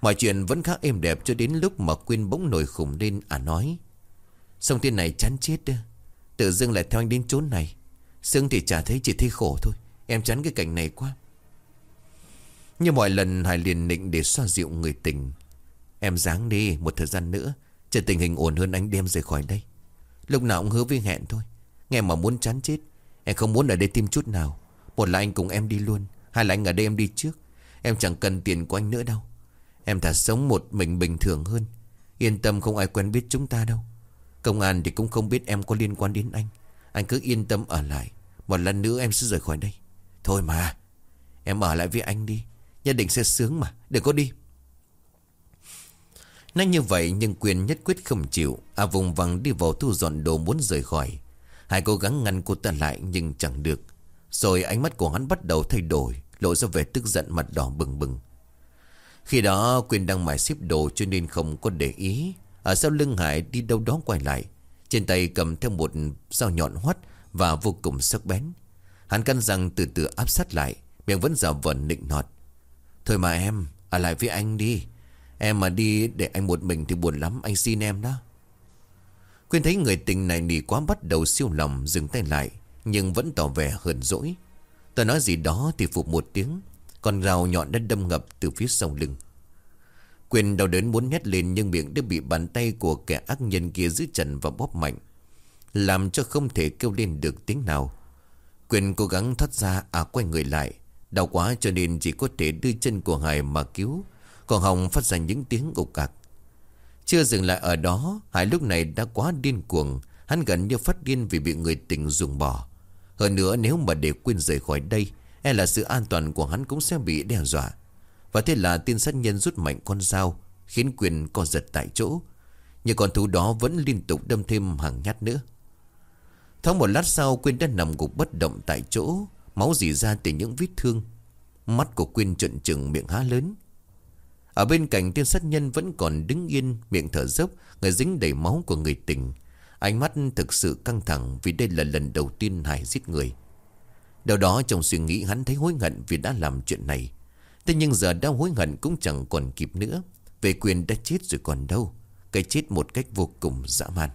Mọi chuyện vẫn khá êm đẹp Cho đến lúc mà Quyên bỗng nổi khủng lên À nói. Sông tiên này chán chết đó Tự dưng lại theo anh đến chốn này. Sương thì chả thấy, chỉ thấy khổ thôi. Em chán cái cảnh này quá. Như mọi lần Hải liền định để xoa dịu người tình. Em dáng đi, một thời gian nữa, Chờ tình hình ổn hơn anh đem rời khỏi đây. Lúc nào cũng hứa với hẹn thôi. Nghe mà muốn chán chết. Em không muốn ở đây tim chút nào. Một là anh cùng em đi luôn. Hai là anh ở đây em đi trước. Em chẳng cần tiền của anh nữa đâu. Em thà sống một mình bình thường hơn. Yên tâm không ai quen biết chúng ta đâu. Công an thì cũng không biết em có liên quan đến anh. Anh cứ yên tâm ở lại. Một lần nữa em sẽ rời khỏi đây. Thôi mà. Em ở lại với anh đi. Nhất định sẽ sướng mà. Đừng có đi. Nói như vậy nhưng quyền nhất quyết không chịu. À vùng vằng đi vào thu dọn đồ muốn rời khỏi. Hải cố gắng ngăn cô ta lại nhưng chẳng được. Rồi ánh mắt của hắn bắt đầu thay đổi, Lộ ra vẻ tức giận mặt đỏ bừng bừng. Khi đó Quyền đang mải xếp đồ cho nên không có để ý. Ở sau lưng Hải đi đâu đó quay lại. Trên tay cầm theo một dao nhọn hoắt Và vô cùng sắc bén. Hắn căn răng từ từ áp sát lại, Miệng vẫn giả vờ nịnh nọt. Thôi mà em, Ở lại với anh đi. Em mà đi để anh một mình thì buồn lắm, Anh xin em đó. Quyên thấy người tình này nỉ quá bắt đầu siêu lòng, Dừng tay lại, Nhưng vẫn tỏ vẻ hờn dỗi. Tôi nói gì đó thì phục một tiếng Còn rào nhọn đã đâm ngập từ phía sau lưng. Quyền đau đớn muốn nhét lên Nhưng miệng đã bị bàn tay của kẻ ác nhân kia giữ trần và bóp mạnh, Làm cho không thể kêu lên được tiếng nào. Quyền cố gắng thoát ra À quay người lại. Đau quá cho nên chỉ có thể đưa chân của Hải mà cứu. Còn Hồng phát ra những tiếng ục cạc Chưa dừng lại ở đó Hải lúc này đã quá điên cuồng. Hắn gần như phát điên vì bị người tình dùng bỏ. Hơn nữa, nếu mà để quên rời khỏi đây E là sự an toàn của hắn cũng sẽ bị đe dọa. Và thế là tiên sát nhân rút mạnh con dao, Khiến quyền co giật tại chỗ. Nhưng con thú đó vẫn liên tục đâm thêm hàng nhát nữa. Thoáng một lát sau, Quyên đã nằm gục bất động tại chỗ, Máu dì ra từ những vết thương. Mắt của Quyên trợn trừng, miệng há lớn. Ở bên cạnh tiên sát nhân vẫn còn đứng yên, Miệng thở dốc, Người dính đầy máu của người tình. Ánh mắt thực sự căng thẳng Vì đây là lần đầu tiên Hải giết người. Đầu đó trong suy nghĩ hắn thấy hối hận Vì đã làm chuyện này. Thế nhưng giờ đã hối hận cũng chẳng còn kịp nữa. Về quyền đã chết rồi còn đâu. Cái chết một cách vô cùng dã man.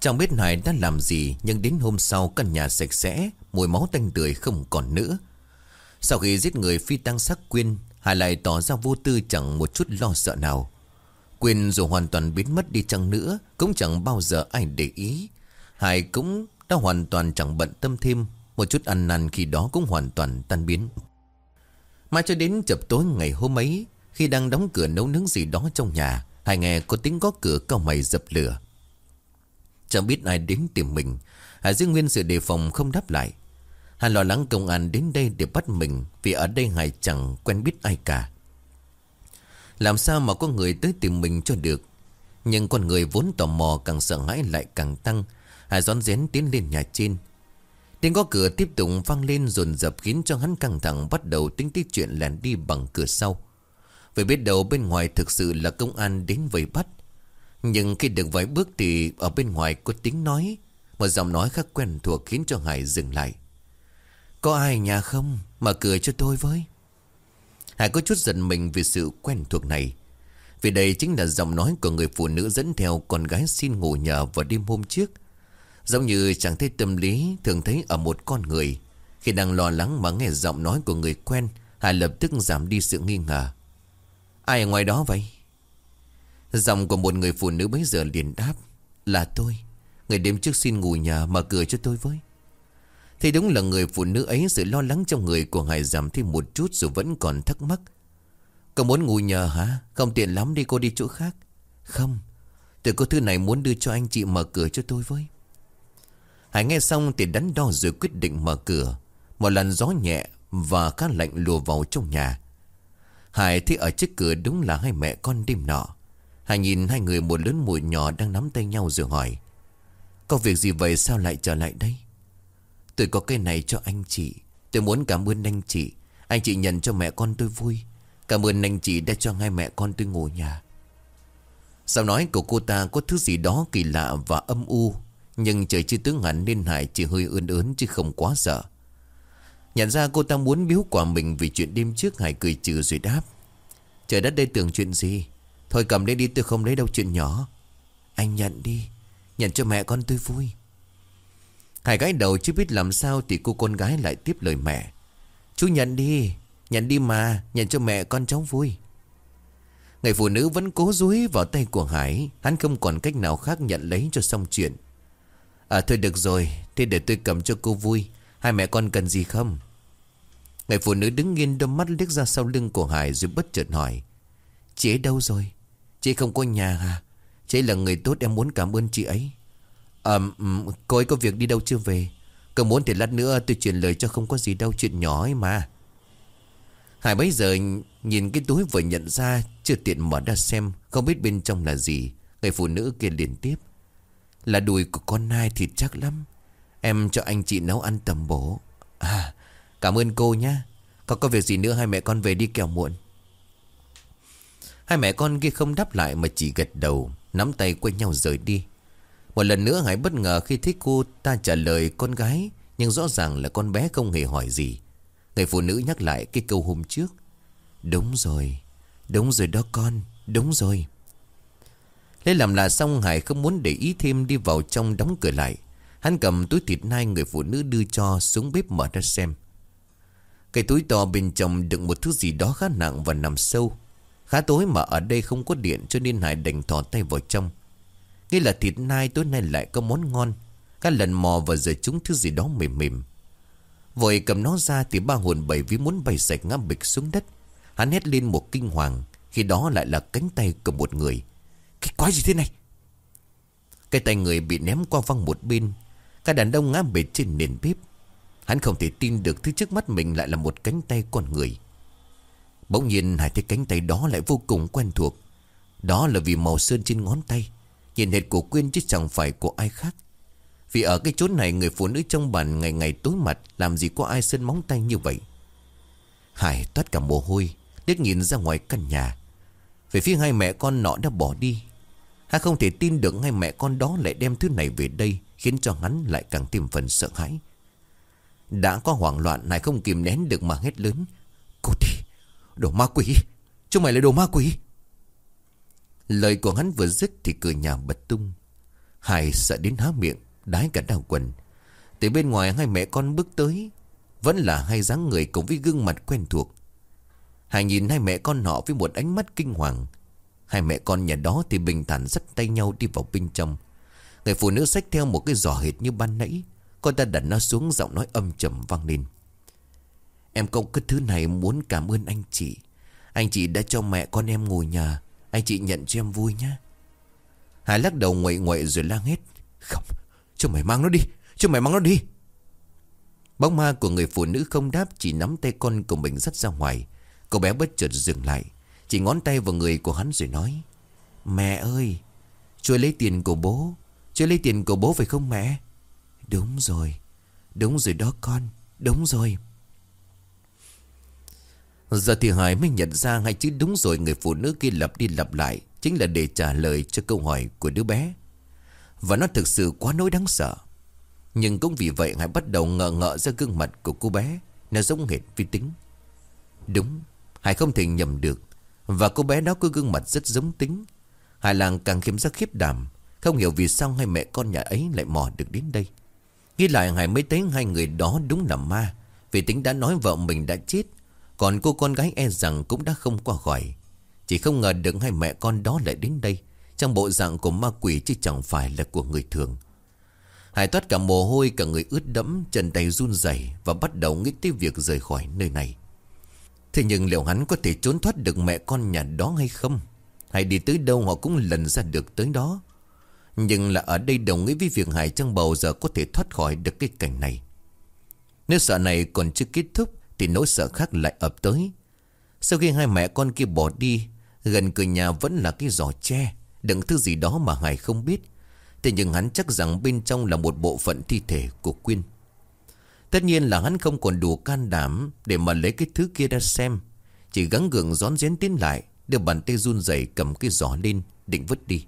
Chẳng biết Hải đã làm gì, Nhưng đến hôm sau căn nhà sạch sẽ, Mùi máu tanh tươi không còn nữa. Sau khi giết người phi tăng sắc Quyên Hải lại tỏ ra vô tư chẳng một chút lo sợ nào. Quyên dù hoàn toàn biến mất đi chăng nữa, Cũng chẳng bao giờ ai để ý. Hải cũng đã hoàn toàn chẳng bận tâm thêm, Một chút ăn năn khi đó cũng hoàn toàn tan biến. Mà cho đến chập tối ngày hôm ấy, Khi đang đóng cửa nấu nướng gì đó trong nhà, Hải nghe có tiếng có cửa cao mày dập lửa. Chẳng biết ai đến tìm mình, Hải giữ nguyên sự đề phòng không đáp lại. Hà lo lắng công an đến đây để bắt mình, Vì ở đây Hải chẳng quen biết ai cả Làm sao mà có người tới tìm mình cho được Nhưng con người vốn tò mò càng sợ hãi lại càng tăng Hải rón rén tiến lên nhà trên Tiếng có cửa tiếp tục vang lên dồn dập khiến cho hắn căng thẳng, bắt đầu tính tới chuyện lẻn đi bằng cửa sau. về biết đầu bên ngoài thực sự là công an đến vây bắt. Nhưng khi được vài bước thì ở bên ngoài có tiếng nói. Một giọng nói khác quen thuộc khiến cho Hải dừng lại. Có ai nhà không? Mở cửa cho tôi với. Hải có chút giận mình vì sự quen thuộc này. Vì đây chính là giọng nói của người phụ nữ dẫn theo con gái xin ngủ nhờ vào đêm hôm trước. Giống như chẳng thấy tâm lý thường thấy ở một con người. Khi đang lo lắng mà nghe giọng nói của người quen, Hải lập tức giảm đi sự nghi ngờ. Ai ở ngoài đó vậy? Giọng của một người phụ nữ bấy giờ liền đáp Là tôi Người đêm trước xin ngủ nhà mở cửa cho tôi với thì đúng là người phụ nữ ấy Sự lo lắng trong người của Hải giảm thêm một chút Rồi vẫn còn thắc mắc. Cậu muốn ngủ nhờ hả? Không tiện lắm đi, cô đi chỗ khác. Không, Tôi có thư này muốn đưa cho anh chị mở cửa cho tôi với. Hải nghe xong thì đắn đo rồi quyết định mở cửa. Một làn gió nhẹ Và khá lạnh lùa vào trong nhà. Hải thấy ở trước cửa đúng là hai mẹ con đêm nọ. Hải nhìn hai người một lớn một nhỏ đang nắm tay nhau rồi hỏi, Có việc gì vậy? Sao lại trở lại đây? Tôi có cái này cho anh chị. Tôi muốn cảm ơn anh chị. Anh chị nhận cho mẹ con tôi vui. Cảm ơn anh chị đã cho hai mẹ con tôi ngồi nhà. Sao nói của cô ta có thứ gì đó kỳ lạ và âm u, Nhưng trời chưa tướng hẳn nên Hải chỉ hơi ươn ớn chứ không quá sợ. Nhận ra cô ta muốn biếu quả mình vì chuyện đêm trước, Hải cười trừ rồi đáp. Trời đất đây tưởng chuyện gì? Thôi cầm lấy đi, tôi không lấy đâu chuyện nhỏ. Anh nhận đi. Nhận cho mẹ con tôi vui. Hải gái đầu chưa biết làm sao Thì cô con gái lại tiếp lời mẹ. Chú nhận đi Nhận đi mà, Nhận cho mẹ con cháu vui. Người phụ nữ vẫn cố dúi vào tay của Hải, Hắn không còn cách nào khác nhận lấy cho xong chuyện. À thôi được rồi, Thế để tôi cầm cho cô vui. Hai mẹ con cần gì không? Người phụ nữ đứng nghiêng đôi mắt liếc ra sau lưng của Hải Rồi bất chợt hỏi. Chị ấy đâu rồi? Chị không có nhà à? Chị ấy là người tốt, em muốn cảm ơn chị ấy. À um, cô ấy có việc đi đâu chưa về? Cậu muốn thì lát nữa tôi chuyển lời cho không có gì đâu Chuyện nhỏ ấy mà. Hải bấy giờ nhìn cái túi vừa nhận ra Chưa tiện mở ra xem Không biết bên trong là gì. Người phụ nữ kia liền tiếp. Là đùi của con nai thịt chắc lắm. Em cho anh chị nấu ăn tầm bổ. À cảm ơn cô nhé Có có việc gì nữa hai mẹ con về đi kẻo muộn. Hai mẹ con kia không đáp lại mà chỉ gật đầu Nắm tay quay nhau rời đi. Một lần nữa Hải bất ngờ khi thấy cô ta trả lời con gái, Nhưng rõ ràng là con bé không hề hỏi gì. Người phụ nữ nhắc lại cái câu hôm trước. Đúng rồi Đúng rồi đó con, Đúng rồi. Lấy làm là xong Hải không muốn để ý thêm đi vào trong đóng cửa lại. Hắn cầm túi thịt nai người phụ nữ đưa cho xuống bếp mở ra xem. Cái túi to bên trong đựng một thứ gì đó khá nặng và nằm sâu. Khá tối mà ở đây không có điện cho nên Hải đành thò tay vào trong. Nghĩ là thịt nai tối nay lại có món ngon. Các lần mò và giờ chúng thứ gì đó mềm mềm. Vội cầm nó ra thì ba hồn bảy vía muốn bay sạch ngã bịch xuống đất. Hắn hét lên một kinh hoàng, Khi đó lại là cánh tay của một người. Cái quái gì thế này? Cái tay người bị ném qua văng một bên. Cả đàn ông ngã bệt trên nền bếp. Hắn không thể tin được thứ trước mắt mình lại là một cánh tay con người. Bỗng nhiên hải thấy cánh tay đó lại vô cùng quen thuộc. Đó là vì màu sơn trên ngón tay. Nhìn hệt của Quyên chứ chẳng phải của ai khác. Vì ở cái chốn này người phụ nữ trong bàn ngày ngày tối mặt, Làm gì có ai sơn móng tay như vậy. Hải toát cả mồ hôi, Liếc nhìn ra ngoài căn nhà. Về phía hai mẹ con nọ đã bỏ đi. Hắn không thể tin được ngay mẹ con đó lại đem thứ này về đây, Khiến cho hắn lại càng tìm phần sợ hãi. Đã có hoảng loạn này không kìm nén được mà hét lớn. Cô đi Đồ ma quỷ, Chúng mày là đồ ma quỷ. Lời của hắn vừa dứt thì cửa nhà bật tung. Hải sợ đến há miệng, Đái cả đào quần. Từ bên ngoài hai mẹ con bước tới, Vẫn là hai dáng người cùng với gương mặt quen thuộc. Hải nhìn hai mẹ con họ với một ánh mắt kinh hoàng. Hai mẹ con nhà đó thì bình thản dắt tay nhau đi vào bên trong. Người phụ nữ xách theo một cái giỏ hệt như ban nãy, Con ta đặt nó xuống giọng nói âm trầm vang lên. Em công cái thứ này muốn cảm ơn anh chị. Anh chị đã cho mẹ con em ngồi nhà. Anh chị nhận cho em vui nhé Hải lắc đầu nguậy nguậy rồi la hết Không, cho mày mang nó đi Cho mày mang nó đi. Bóng ma của người phụ nữ không đáp Chỉ nắm tay con của mình dắt ra ngoài. Cậu bé bất chợt dừng lại Chỉ ngón tay vào người của hắn rồi nói Mẹ ơi chưa lấy tiền của bố chưa lấy tiền của bố phải không mẹ? Đúng rồi Đúng rồi đó con Đúng rồi. Giờ thì Hải mới nhận ra hai chữ đúng rồi, người phụ nữ kia lặp đi lặp lại, Chính là để trả lời cho câu hỏi của đứa bé. Và nó thực sự quá nỗi đáng sợ. Nhưng cũng vì vậy Hải bắt đầu ngờ ngợ ra gương mặt của cô bé, Nó giống hệt vi tính. Đúng, Hải không thể nhầm được. Và cô bé đó có gương mặt rất giống tính. Hải làng càng khiếm ra khiếp đảm, Không hiểu vì sao hai mẹ con nhà ấy lại mò được đến đây. Ghi lại Hải mới thấy hai người đó đúng là ma, Vì tính đã nói vợ mình đã chết còn cô con gái e rằng cũng đã không qua khỏi. Chỉ không ngờ được hai mẹ con đó lại đến đây, Trong bộ dạng của ma quỷ chứ chẳng phải là của người thường. Hải toát cả mồ hôi, cả người ướt đẫm, Chân tay run rẩy Và bắt đầu nghĩ tới việc rời khỏi nơi này. Thế nhưng liệu hắn có thể trốn thoát được mẹ con nhà đó hay không? Hay đi tới đâu họ cũng lần ra được tới đó? Nhưng là ở đây đồng ý với việc Hải trong bầu giờ có thể thoát khỏi được cái cảnh này. Nếu sợ này còn chưa kết thúc thì nỗi sợ khác lại ập tới. Sau khi hai mẹ con kia bỏ đi, Gần cửa nhà vẫn là cái giỏ tre, Đựng thứ gì đó mà Hải không biết. Thế nhưng hắn chắc rằng bên trong là một bộ phận thi thể của Quyên. Tất nhiên là hắn không còn đủ can đảm Để mà lấy cái thứ kia ra xem. Chỉ gắng gượng rón rén tiến lại, Đưa bàn tay run rẩy cầm cái giỏ lên, Định vứt đi.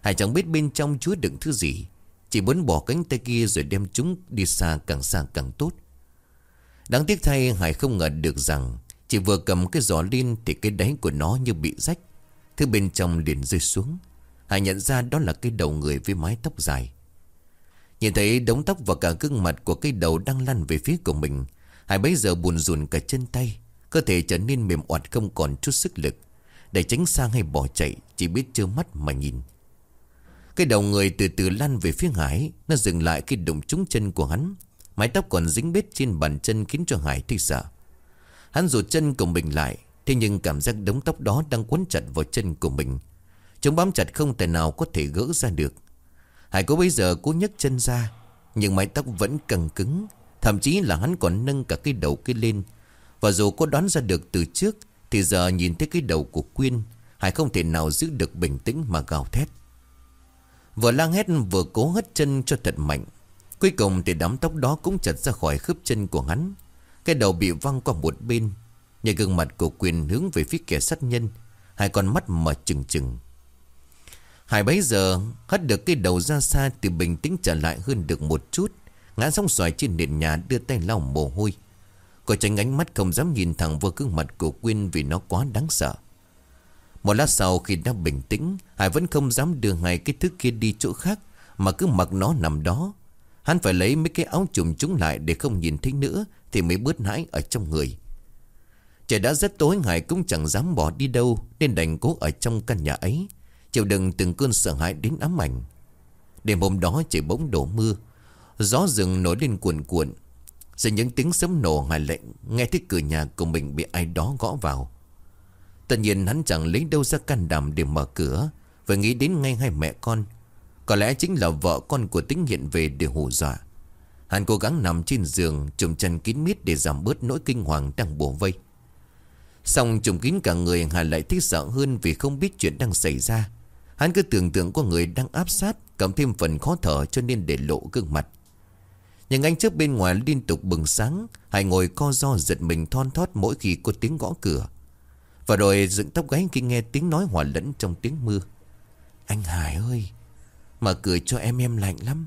Hải chẳng biết bên trong chứa đựng thứ gì, Chỉ muốn bỏ cánh tay kia rồi đem chúng đi xa càng xa càng tốt. Đáng tiếc thay Hải không ngờ được rằng Chỉ vừa cầm cái giỏ lên Thì cái đáy của nó như bị rách. Thứ bên trong liền rơi xuống. Hải nhận ra đó là cái đầu người với mái tóc dài. Nhìn thấy đống tóc và cả gương mặt của cái đầu đang lăn về phía của mình, Hải bấy giờ buồn rùn cả chân tay, Cơ thể trở nên mềm oặt không còn chút sức lực, Để tránh sang hay bỏ chạy, Chỉ biết trơ mắt mà nhìn. Cái đầu người từ từ lăn về phía Hải, Nó dừng lại khi đụng trúng chân của hắn. Mái tóc còn dính bết trên bàn chân Khiến cho Hải thấy sợ. Hắn rụt chân của mình lại, Thế nhưng cảm giác đống tóc đó đang quấn chặt vào chân của mình. Chúng bám chặt không thể nào có thể gỡ ra được. Hải có bây giờ cố nhấc chân ra, Nhưng mái tóc vẫn căng cứng. Thậm chí là hắn còn nâng cả cái đầu kia lên. Và dù có đoán ra được từ trước, Thì giờ nhìn thấy cái đầu của Quyên, Hải không thể nào giữ được bình tĩnh mà gào thét. Vừa lang hét vừa cố hất chân cho thật mạnh. Cuối cùng thì đám tóc đó cũng chật ra khỏi khớp chân của hắn. Cái đầu bị văng qua một bên Nhưng gương mặt của Quyên hướng về phía kẻ sát nhân, Hai con mắt mở trừng trừng. Hải bấy giờ, hất được cái đầu ra xa Thì bình tĩnh trở lại hơn được một chút, Ngã sóng xoài trên nền nhà đưa tay lau mồ hôi. Cô tránh ánh mắt không dám nhìn thẳng vào gương mặt của Quyên Vì nó quá đáng sợ. Một lát sau khi đã bình tĩnh Hải vẫn không dám đưa ngay cái thứ kia đi chỗ khác, Mà cứ mặc nó nằm đó Hắn phải lấy mấy cái áo trùm chúng lại Để không nhìn thấy nữa, Thì mới bớt hãi ở trong người. Trời đã rất tối Hải cũng chẳng dám bỏ đi đâu, Nên đành cố ở trong căn nhà ấy, Chịu đựng từng cơn sợ hãi đến ám ảnh. Đêm hôm đó trời bỗng đổ mưa, Gió rừng nổi lên cuồn cuộn. Rồi những tiếng sấm nổ hải lệnh Nghe thấy cửa nhà của mình bị ai đó gõ vào. Tất nhiên hắn chẳng lấy đâu ra can đảm để mở cửa Và nghĩ đến ngay hai mẹ con. Có lẽ chính là vợ con của tính hiện về để hù dọa. Hắn cố gắng nằm trên giường, Trùm chân kín mít để giảm bớt nỗi kinh hoàng đang bổ vây. Xong trùm kín cả người, Hà lại thích sợ hơn vì không biết chuyện đang xảy ra. Hắn cứ tưởng tượng có người đang áp sát, Cầm thêm phần khó thở cho nên để lộ gương mặt. Nhưng anh trước bên ngoài liên tục bừng sáng Hải ngồi co do giật mình thon thót mỗi khi có tiếng gõ cửa. Và rồi dựng tóc gáy khi nghe tiếng nói hòa lẫn trong tiếng mưa. Anh Hải ơi! Mà cười cho em em lạnh lắm.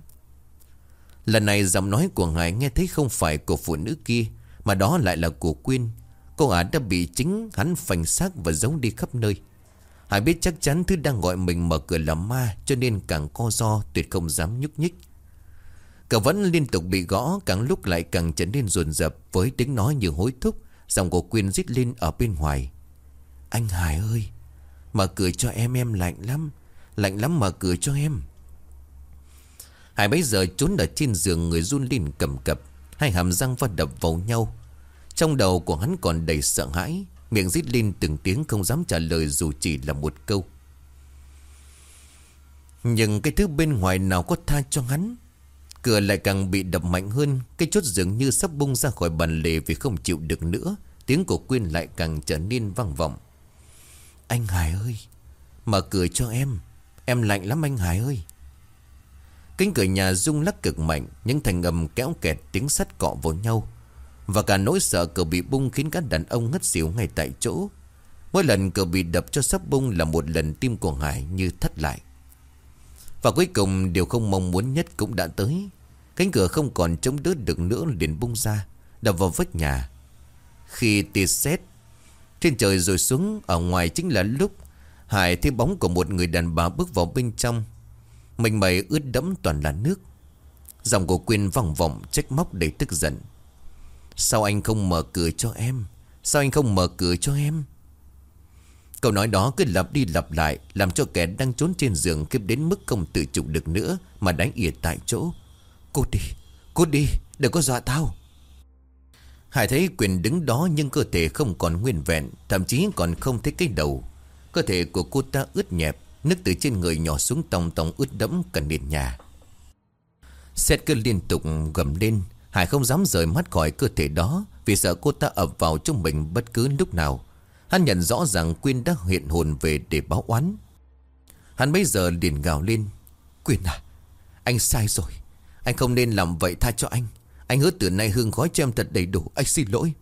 Lần này giọng nói của Hải nghe thấy không phải của phụ nữ kia, Mà đó lại là của Quyên. Cô ả đã bị chính hắn phành xác và giấu đi khắp nơi. Hải biết chắc chắn thứ đang gọi mình mở cửa là ma, Cho nên càng co do, tuyệt không dám nhúc nhích. Cậu vẫn liên tục bị gõ, Càng lúc lại càng trở nên ruồn rập Với tiếng nói như hối thúc, Giọng của Quyên rít lên ở bên ngoài. Anh Hải ơi, Mở cửa cho em em lạnh lắm. Lạnh lắm mở cửa cho em. Hải bấy giờ trốn ở trên giường Người run lên cầm cập. Hai hàm răng va đập vào nhau. Trong đầu của hắn còn đầy sợ hãi. Miệng rít lên từng tiếng không dám trả lời dù chỉ là một câu. Nhưng cái thứ bên ngoài nào có tha cho hắn? Cửa lại càng bị đập mạnh hơn. Cái chốt dường như sắp bung ra khỏi bàn lề Vì không chịu được nữa. Tiếng của Quyên lại càng trở nên vang vọng. Anh Hải ơi, Mở cửa cho em. Em lạnh lắm anh Hải ơi. Cánh cửa nhà rung lắc cực mạnh, Những thành âm kéo kẹt tiếng sắt cọ vào nhau. Và cả nỗi sợ cửa bị bung khiến các đàn ông ngất xỉu ngay tại chỗ. Mỗi lần cửa bị đập cho sắp bung là một lần tim của Hải như thất lại. Và cuối cùng, điều không mong muốn nhất cũng đã tới. Cánh cửa không còn chống đỡ được nữa liền bung ra, Đập vào vách nhà. Khi tia sét Trên trời rồi xuống, Ở ngoài chính là lúc Hải thấy bóng của một người đàn bà bước vào bên trong. Mình mày ướt đẫm toàn là nước. Dòng của Quyên vòng vọng trách móc đầy tức giận. Sao anh không mở cửa cho em? Sao anh không mở cửa cho em? Câu nói đó cứ lặp đi lặp lại Làm cho kẻ đang trốn trên giường Kiếp đến mức không tự chủ được nữa Mà đánh ỉa tại chỗ. Cút đi, cút đi, đừng có dọa tao. Hải thấy quyền đứng đó Nhưng cơ thể không còn nguyên vẹn Thậm chí còn không thấy cái đầu. Cơ thể của cô ta ướt nhẹp Nước từ trên người nhỏ xuống tòng tòng ướt đẫm cần nền nhà. Xét cứ liên tục gầm lên, Hải không dám rời mắt khỏi cơ thể đó Vì sợ cô ta ập vào trong mình bất cứ lúc nào. Hắn nhận rõ rằng Quyên đã hiện hồn về để báo oán. Hắn bây giờ liền gào lên, Quyên à Anh sai rồi. Anh không nên làm vậy tha cho anh. Anh hứa từ nay hương khói cho em thật đầy đủ, Anh xin lỗi.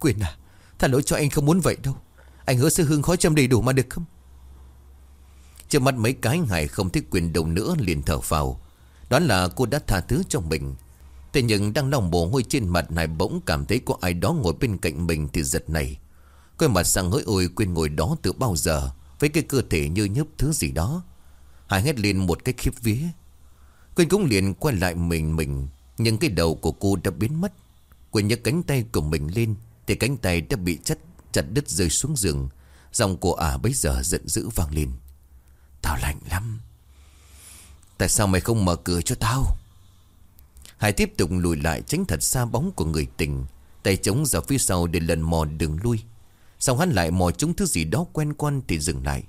Quyên à Tha lỗi cho anh không muốn vậy đâu. Anh hứa sẽ hương khói cho em đầy đủ mà được không? Trước mắt mấy cái Hải không thích quyền đầu nữa liền thở phào. Đó là cô đã tha thứ cho mình. Thế nhưng đang lòng bồ hôi trên mặt Hải bỗng cảm thấy có ai đó ngồi bên cạnh mình thì giật này. Coi mặt sang hỡi ôi quên ngồi đó từ bao giờ, Với cái cơ thể như nhấp thứ gì đó. Hải hét lên một cách khiếp vía. Quyên cũng liền quay lại mình mình, Nhưng cái đầu của cô đã biến mất. Quyên nhấc cánh tay của mình lên, Thì cánh tay đã bị chặt chặt đứt rơi xuống giường. Dòng của ả bấy giờ giận dữ vang lên. Tao lạnh lắm. Tại sao mày không mở cửa cho tao? Hải tiếp tục lùi lại tránh thật xa bóng của người tình, Tay chống ra phía sau để lần mò đường lui. Xong hắn lại mò trúng thứ gì đó quen quan thì dừng lại.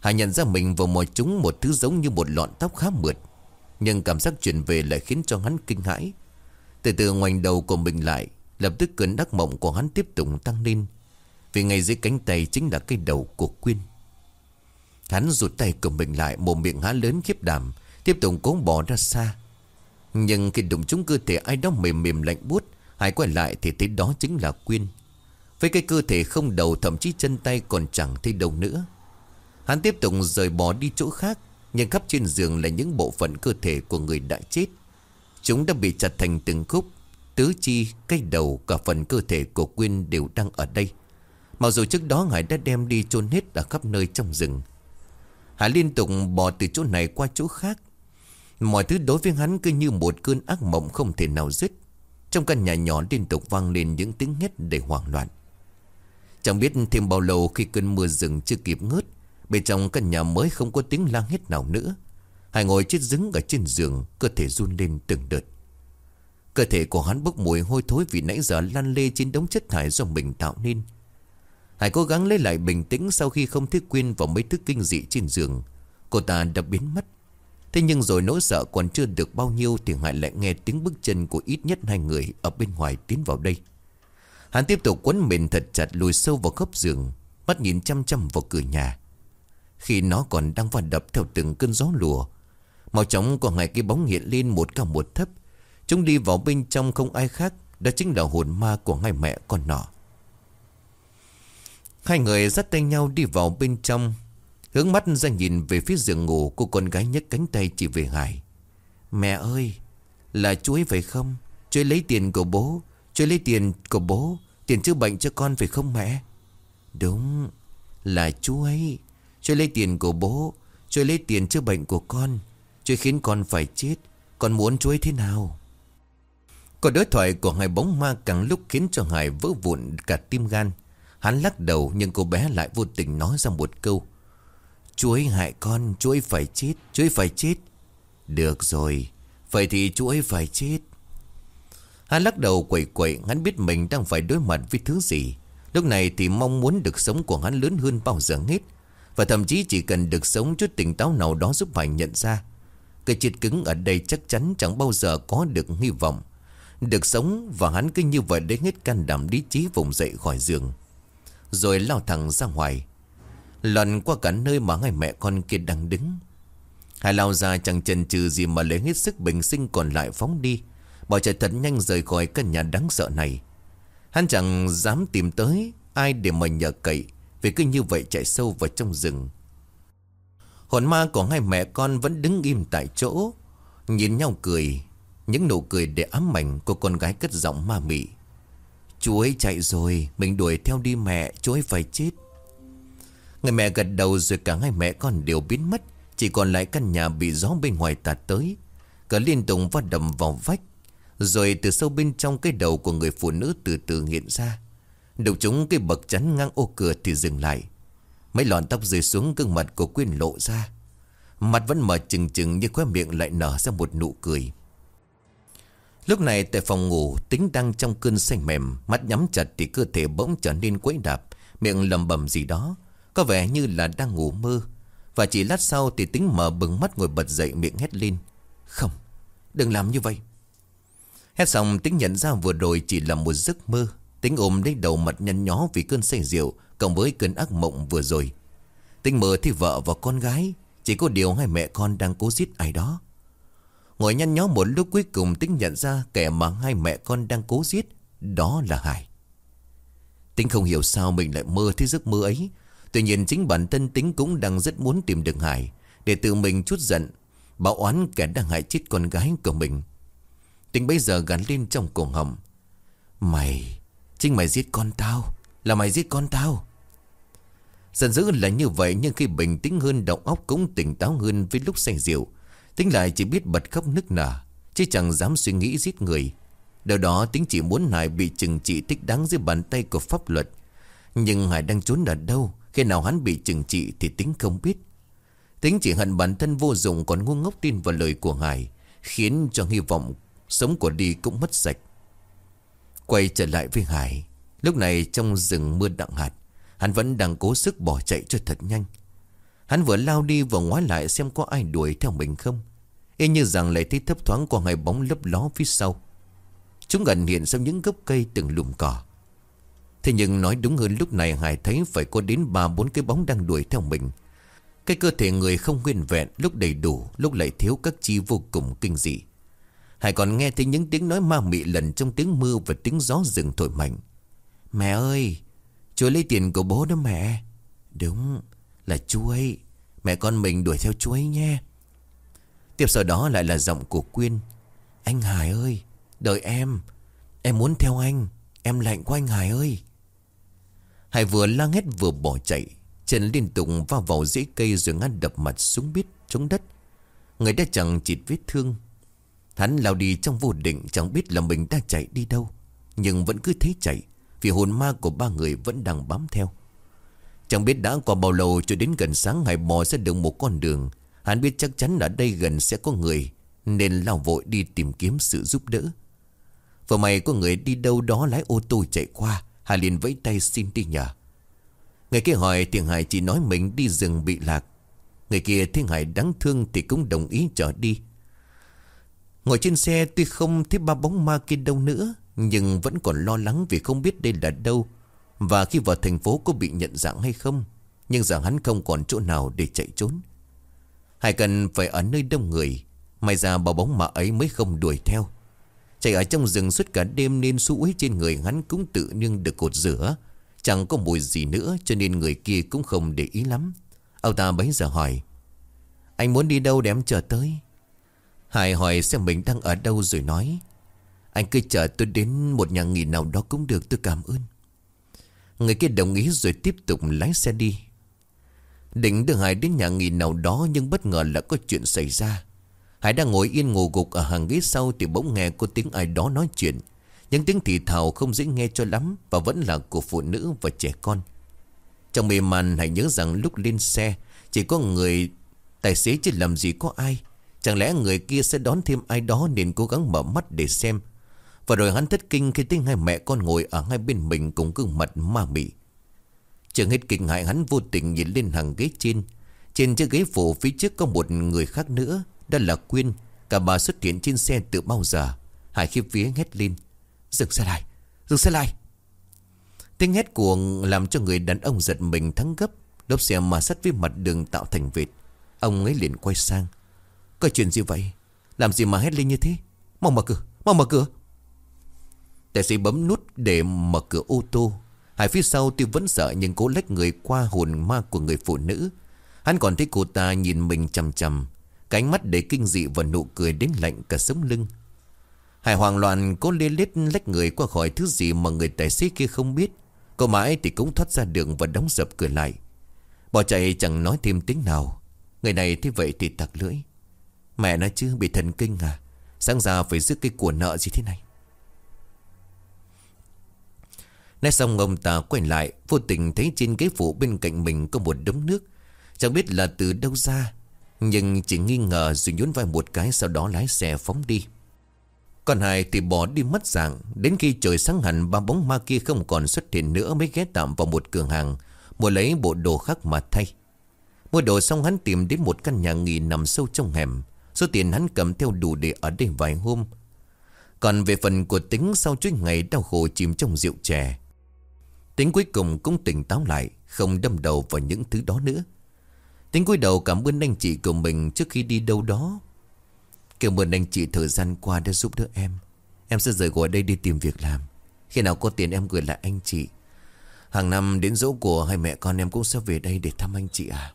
Hải nhận ra mình vừa mò trúng một thứ giống như một lọn tóc khá mượt, Nhưng cảm giác chuyển về lại khiến cho hắn kinh hãi. Từ từ ngoảnh đầu của mình lại, Lập tức cơn đắc mộng của hắn tiếp tục tăng lên, Vì ngay dưới cánh tay chính là cái đầu của Quyên. Hắn rụt tay của mình lại Mồm miệng há lớn khiếp đảm Tiếp tục cố bỏ ra xa. Nhưng khi đụng trúng cơ thể ai đó mềm mềm lạnh buốt Hải quay lại thì thấy đó chính là Quyên. Với cái cơ thể không đầu Thậm chí chân tay còn chẳng thấy đâu nữa. Hắn tiếp tục rời bỏ đi chỗ khác Nhưng khắp trên giường là những bộ phận cơ thể của người đã chết. Chúng đã bị chặt thành từng khúc Tứ chi, cái đầu, cả phần cơ thể của Quyên đều đang ở đây. Mặc dù trước đó Hải đã đem đi chôn hết ở khắp nơi trong rừng Hà liên tục bò từ chỗ này qua chỗ khác. Mọi thứ đối với hắn cứ như một cơn ác mộng không thể nào dứt. Trong căn nhà nhỏ liên tục vang lên những tiếng hét đầy hoảng loạn. Chẳng biết thêm bao lâu khi cơn mưa rừng chưa kịp ngớt, Bên trong căn nhà mới không có tiếng la hét nào nữa. Hải ngồi chết dứng ở trên giường, Cơ thể run lên từng đợt. Cơ thể của hắn bốc mùi hôi thối Vì nãy giờ lăn lê trên đống chất thải do mình tạo nên. Hải cố gắng lấy lại bình tĩnh Sau khi không thiết quyên vào mấy thứ kinh dị trên giường. Cô ta đã biến mất. Thế nhưng rồi nỗi sợ còn chưa được bao nhiêu Thì Hải lại nghe tiếng bước chân của ít nhất hai người Ở bên ngoài tiến vào đây. Hắn tiếp tục quấn mình thật chặt lùi sâu vào góc giường, Mắt nhìn chăm chăm vào cửa nhà. Khi nó còn đang vặn đập theo từng cơn gió lùa Màu chóng của hai cái bóng hiện lên một cao một thấp. Chúng đi vào bên trong không ai khác, Đó chính là hồn ma của ngài mẹ con nọ. Hai người dắt tay nhau đi vào bên trong, Hướng mắt ra nhìn về phía giường ngủ Cô con gái nhấc cánh tay chỉ về Hải. Mẹ ơi, Là chú ấy phải không? Chú ấy lấy tiền của bố, Chú ấy lấy tiền của bố, Tiền chữa bệnh cho con phải không mẹ? Đúng, Là chú ấy. Chú ấy lấy tiền của bố, Chú ấy lấy tiền chữa bệnh của con, Chú ấy khiến con phải chết. Con muốn chú ấy thế nào? Cuộc đối thoại của hai bóng ma càng lúc khiến cho Hải vỡ vụn cả tim gan. Hắn lắc đầu nhưng cô bé lại vô tình nói ra một câu. Chú ấy hại con, chú ấy phải chết, chú ấy phải chết. Được rồi, vậy thì chú ấy phải chết. Hắn lắc đầu quẩy quẩy Hắn biết mình đang phải đối mặt với thứ gì. Lúc này thì mong muốn được sống của hắn lớn hơn bao giờ hết. Và thậm chí chỉ cần được sống chút tỉnh táo nào đó giúp Hải nhận ra. Cái chết cứng ở đây chắc chắn chẳng bao giờ có được hy vọng. Được sống và hắn cứ như vậy đến hết can đảm lý trí vùng dậy khỏi giường. Rồi lao thẳng ra ngoài. Lần qua cả nơi mà hai mẹ con kia đang đứng. Hai lao ra chẳng chần chừ gì mà lấy hết sức bình sinh còn lại phóng đi. Bỏ chạy thật nhanh rời khỏi căn nhà đáng sợ này. Hắn chẳng dám tìm tới ai để mà nhờ cậy, Vì cứ như vậy chạy sâu vào trong rừng. Hồn ma của hai mẹ con vẫn đứng im tại chỗ, Nhìn nhau cười. Những nụ cười để ám ảnh của con gái cất giọng ma mị. Chú ấy chạy rồi, Mình đuổi theo đi mẹ Chú ấy phải chết. Người mẹ gật đầu rồi cả hai mẹ con đều biến mất, Chỉ còn lại căn nhà bị gió bên ngoài tạt tới. Cả liên tục va đầm vào vách, Rồi từ sâu bên trong cái đầu của người phụ nữ từ từ hiện ra. Đục chúng cái bậc chắn ngang ô cửa thì dừng lại. Mấy lọn tóc rơi xuống gương mặt của Quyên lộ ra. Mặt vẫn mở chừng chừng như khóe miệng lại nở ra một nụ cười. Lúc này tại phòng ngủ Tính đang trong cơn say mềm Mắt nhắm chặt thì cơ thể bỗng trở nên quấy đạp Miệng lầm bầm gì đó. Có vẻ như là đang ngủ mơ. Và chỉ lát sau thì tính mở bừng mắt ngồi bật dậy miệng hét lên. Không, đừng làm như vậy. Hét xong tính nhận ra vừa rồi chỉ là một giấc mơ. Tính ôm lấy đầu mặt nhăn nhó vì cơn say rượu Cộng với cơn ác mộng vừa rồi. Tính mơ thì vợ và con gái Chỉ có điều hai mẹ con đang cố giết ai đó. Ngồi nhăn nhó một lúc cuối cùng tính nhận ra kẻ mà hai mẹ con đang cố giết. Đó là Hải. Tính không hiểu sao mình lại mơ thấy giấc mơ ấy. Tuy nhiên chính bản thân tính cũng đang rất muốn tìm được Hải. Để tự mình chút giận. báo oán kẻ đang hại chết con gái của mình. Tính bây giờ gắn lên trong cổ họng. Mày, chính mày giết con tao. Là mày giết con tao. Giận dữ là như vậy nhưng khi bình tĩnh hơn động óc cũng tỉnh táo hơn với lúc say rượu. Tính lại chỉ biết bật khóc nức nở, Chứ chẳng dám suy nghĩ giết người. Đầu đó tính chỉ muốn Hải bị trừng trị thích đáng dưới bàn tay của pháp luật. Nhưng Hải đang trốn ở đâu? Khi nào hắn bị trừng trị thì tính không biết. Tính chỉ hận bản thân vô dụng còn ngu ngốc tin vào lời của Hải, Khiến cho hy vọng sống của đi cũng mất sạch. Quay trở lại với Hải, Lúc này trong rừng mưa đặng hạt, Hắn vẫn đang cố sức bỏ chạy cho thật nhanh. Hắn vừa lao đi vừa ngoái lại xem có ai đuổi theo mình không. Y như rằng lại thấy thấp thoáng qua hai bóng lấp ló phía sau. Chúng gần hiện sau những gốc cây từng lùm cỏ Thế nhưng nói đúng hơn lúc này Hải thấy phải có đến ba bốn cái bóng đang đuổi theo mình. Cái cơ thể người không nguyên vẹn, Lúc đầy đủ, Lúc lại thiếu các chi vô cùng kinh dị. Hải còn nghe thấy những tiếng nói ma mị lần Trong tiếng mưa và tiếng gió rừng thổi mạnh. Mẹ ơi, Chúa lấy tiền của bố đó mẹ. Đúng là chú ấy. Mẹ con mình đuổi theo chú ấy nhé. Tiếp sau đó lại là giọng của Quyên. Anh Hải ơi, Đợi em. Em muốn theo anh. Em lạnh quá anh Hải ơi. Hải vừa la hét vừa bỏ chạy. Chân liên tục vào vào rễ cây Rồi ngăn đập mặt xuống bít, xuống đất. Người đã chẳng chịt vết thương. Hắn lao đi trong vô định, Chẳng biết là mình đang chạy đi đâu. Nhưng vẫn cứ thế chạy, Vì hồn ma của ba người vẫn đang bám theo. Chẳng biết đã qua bao lâu cho đến gần sáng Hải bò sẽ được một con đường. Hắn biết chắc chắn ở đây gần sẽ có người, Nên lao vội đi tìm kiếm sự giúp đỡ. Vừa mày có người đi đâu đó lái ô tô chạy qua, Hà liền vẫy tay xin đi nhờ. Người kia hỏi thì Hải chỉ nói mình đi rừng bị lạc. Người kia thấy Hải đáng thương thì cũng đồng ý chở đi. Ngồi trên xe tuy không thấy ba bóng ma kia đâu nữa, Nhưng vẫn còn lo lắng vì không biết đây là đâu. Và khi vào thành phố có bị nhận dạng hay không, Nhưng rằng hắn không còn chỗ nào để chạy trốn. Hải cần phải ở nơi đông người, May ra bảo bóng mà ấy mới không đuổi theo. Chạy ở trong rừng suốt cả đêm Nên su uế trên người hắn cũng tự nhiên được cột rửa. Chẳng có mùi gì nữa, Cho nên người kia cũng không để ý lắm. Ông ta bấy giờ hỏi, Anh muốn đi đâu để em chờ tới? Hải hỏi xem mình đang ở đâu rồi nói, Anh cứ chờ tôi đến một nhà nghỉ nào đó cũng được, tôi cảm ơn. Người kia đồng ý rồi tiếp tục lái xe đi. Định đưa Hải đến nhà nghỉ nào đó Nhưng bất ngờ là có chuyện xảy ra. Hải đang ngồi yên ngủ gục ở hàng ghế sau Thì bỗng nghe có tiếng ai đó nói chuyện. Những tiếng thì thào không dễ nghe cho lắm Và vẫn là của phụ nữ và trẻ con. Trong mê man Hải nhớ rằng lúc lên xe, Chỉ có người tài xế chứ làm gì có ai. Chẳng lẽ người kia sẽ đón thêm ai đó Nên cố gắng mở mắt để xem. Và rồi hắn thất kinh khi tiếng hai mẹ con ngồi Ở hai bên mình cùng gương mặt ma mị. Trường hết kinh hại hắn vô tình nhìn lên hàng ghế trên. Trên chiếc ghế phụ phía trước có một người khác nữa, Đó là Quyên. Cả bà xuất hiện trên xe từ bao giờ? Hải khiếp vía hét lên. Dừng xe lại, Dừng xe lại. Tiếng hét cuồng làm cho người đàn ông giật mình thắng gấp. Lốp xe mà sát với mặt đường tạo thành vệt. Ông ấy liền quay sang. Có chuyện gì vậy? Làm gì mà hét lên như thế? Mau mở cửa, Mau mở cửa. Tài xế bấm nút để mở cửa ô tô Hải phía sau tuy vẫn sợ nhưng cố lách người qua hồn ma của người phụ nữ. Hắn còn thấy cô ta nhìn mình chằm chằm Cánh mắt đầy kinh dị và nụ cười đến lạnh cả sống lưng. Hải hoàng loạn cố lê lết lách người qua khỏi thứ gì mà người tài xế kia không biết. Cô mãi thì cũng thoát ra đường và đóng sập cửa lại. Bỏ chạy chẳng nói thêm tiếng nào. Người này thế vậy thì tặc lưỡi. Mẹ nói chứ, bị thần kinh à. Sáng ra phải giữ cái của nợ gì thế này. Nói xong ông ta quay lại, Vô tình thấy trên ghế phụ bên cạnh mình Có một đống nước. Chẳng biết là từ đâu ra, Nhưng chỉ nghi ngờ rồi nhún vai một cái Sau đó lái xe phóng đi. Còn hai thì bỏ đi mất dạng, Đến khi trời sáng hẳn, Ba bóng ma kia không còn xuất hiện nữa, Mới ghé tạm vào một cửa hàng, Mua lấy bộ đồ khác mà thay. Mua đồ xong hắn tìm đến một căn nhà nghỉ Nằm sâu trong hẻm. Số tiền hắn cầm theo đủ để ở đây vài hôm. Còn về phần của tính Sau chuỗi ngày đau khổ chìm trong rượu chè Tính cuối cùng cũng tỉnh táo lại, Không đâm đầu vào những thứ đó nữa. Tính cuối đầu cảm ơn anh chị của mình Trước khi đi đâu đó. Cảm ơn anh chị thời gian qua đã giúp đỡ em. Em sẽ rời khỏi đây đi tìm việc làm. Khi nào có tiền em gửi lại anh chị. Hàng năm đến dỗ của hai mẹ con em cũng sẽ về đây để thăm anh chị à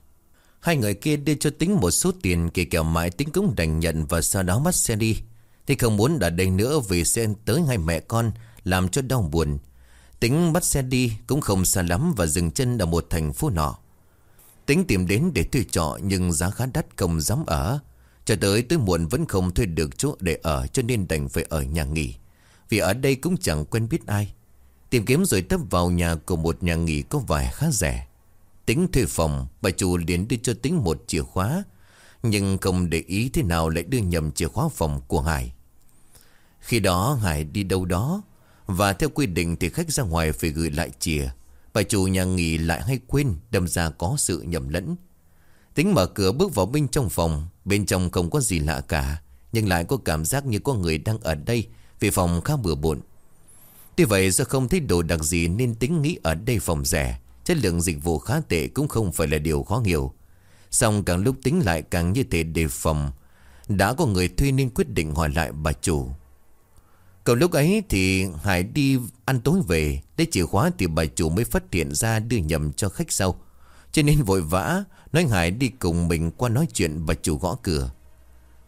Hai người kia đưa cho tính một số tiền Kỳ kèo mãi tính cũng đành nhận Và sau đó mất xe đi. Thì không muốn ở đây nữa vì sẽ tới hai mẹ con, Làm cho đau buồn. Tính bắt xe đi cũng không xa lắm Và dừng chân ở một thành phố nọ. Tính tìm đến để thuê trọ Nhưng giá khá đắt không dám ở. Cho tới tới muộn vẫn không thuê được chỗ để ở Cho nên đành phải ở nhà nghỉ. Vì ở đây cũng chẳng quen biết ai. Tìm kiếm rồi tấp vào nhà của một nhà nghỉ có vài khá rẻ. Tính thuê phòng, Bà chủ liền đưa cho tính một chìa khóa. Nhưng không để ý thế nào lại đưa nhầm chìa khóa phòng của Hải. Khi đó Hải đi đâu đó và theo quy định thì khách ra ngoài phải gửi lại chìa. Bà chủ nhà nghỉ lại hay quên, Đâm ra có sự nhầm lẫn. Tính mở cửa bước vào bên trong phòng, Bên trong không có gì lạ cả, Nhưng lại có cảm giác như có người đang ở đây, Vì phòng khá bừa bộn. Tuy vậy do không thấy đồ đặc gì Nên tính nghĩ ở đây phòng rẻ, Chất lượng dịch vụ khá tệ cũng không phải là điều khó hiểu. Xong càng lúc tính lại càng như thế đề phòng. Đã có người thuê nên quyết định hỏi lại bà chủ. Cậu lúc ấy thì Hải đi ăn tối về. Lấy chìa khóa thì bà chủ mới phát hiện ra đưa nhầm cho khách sau. Cho nên vội vã Nói Hải đi cùng mình qua nói chuyện, bà chủ gõ cửa.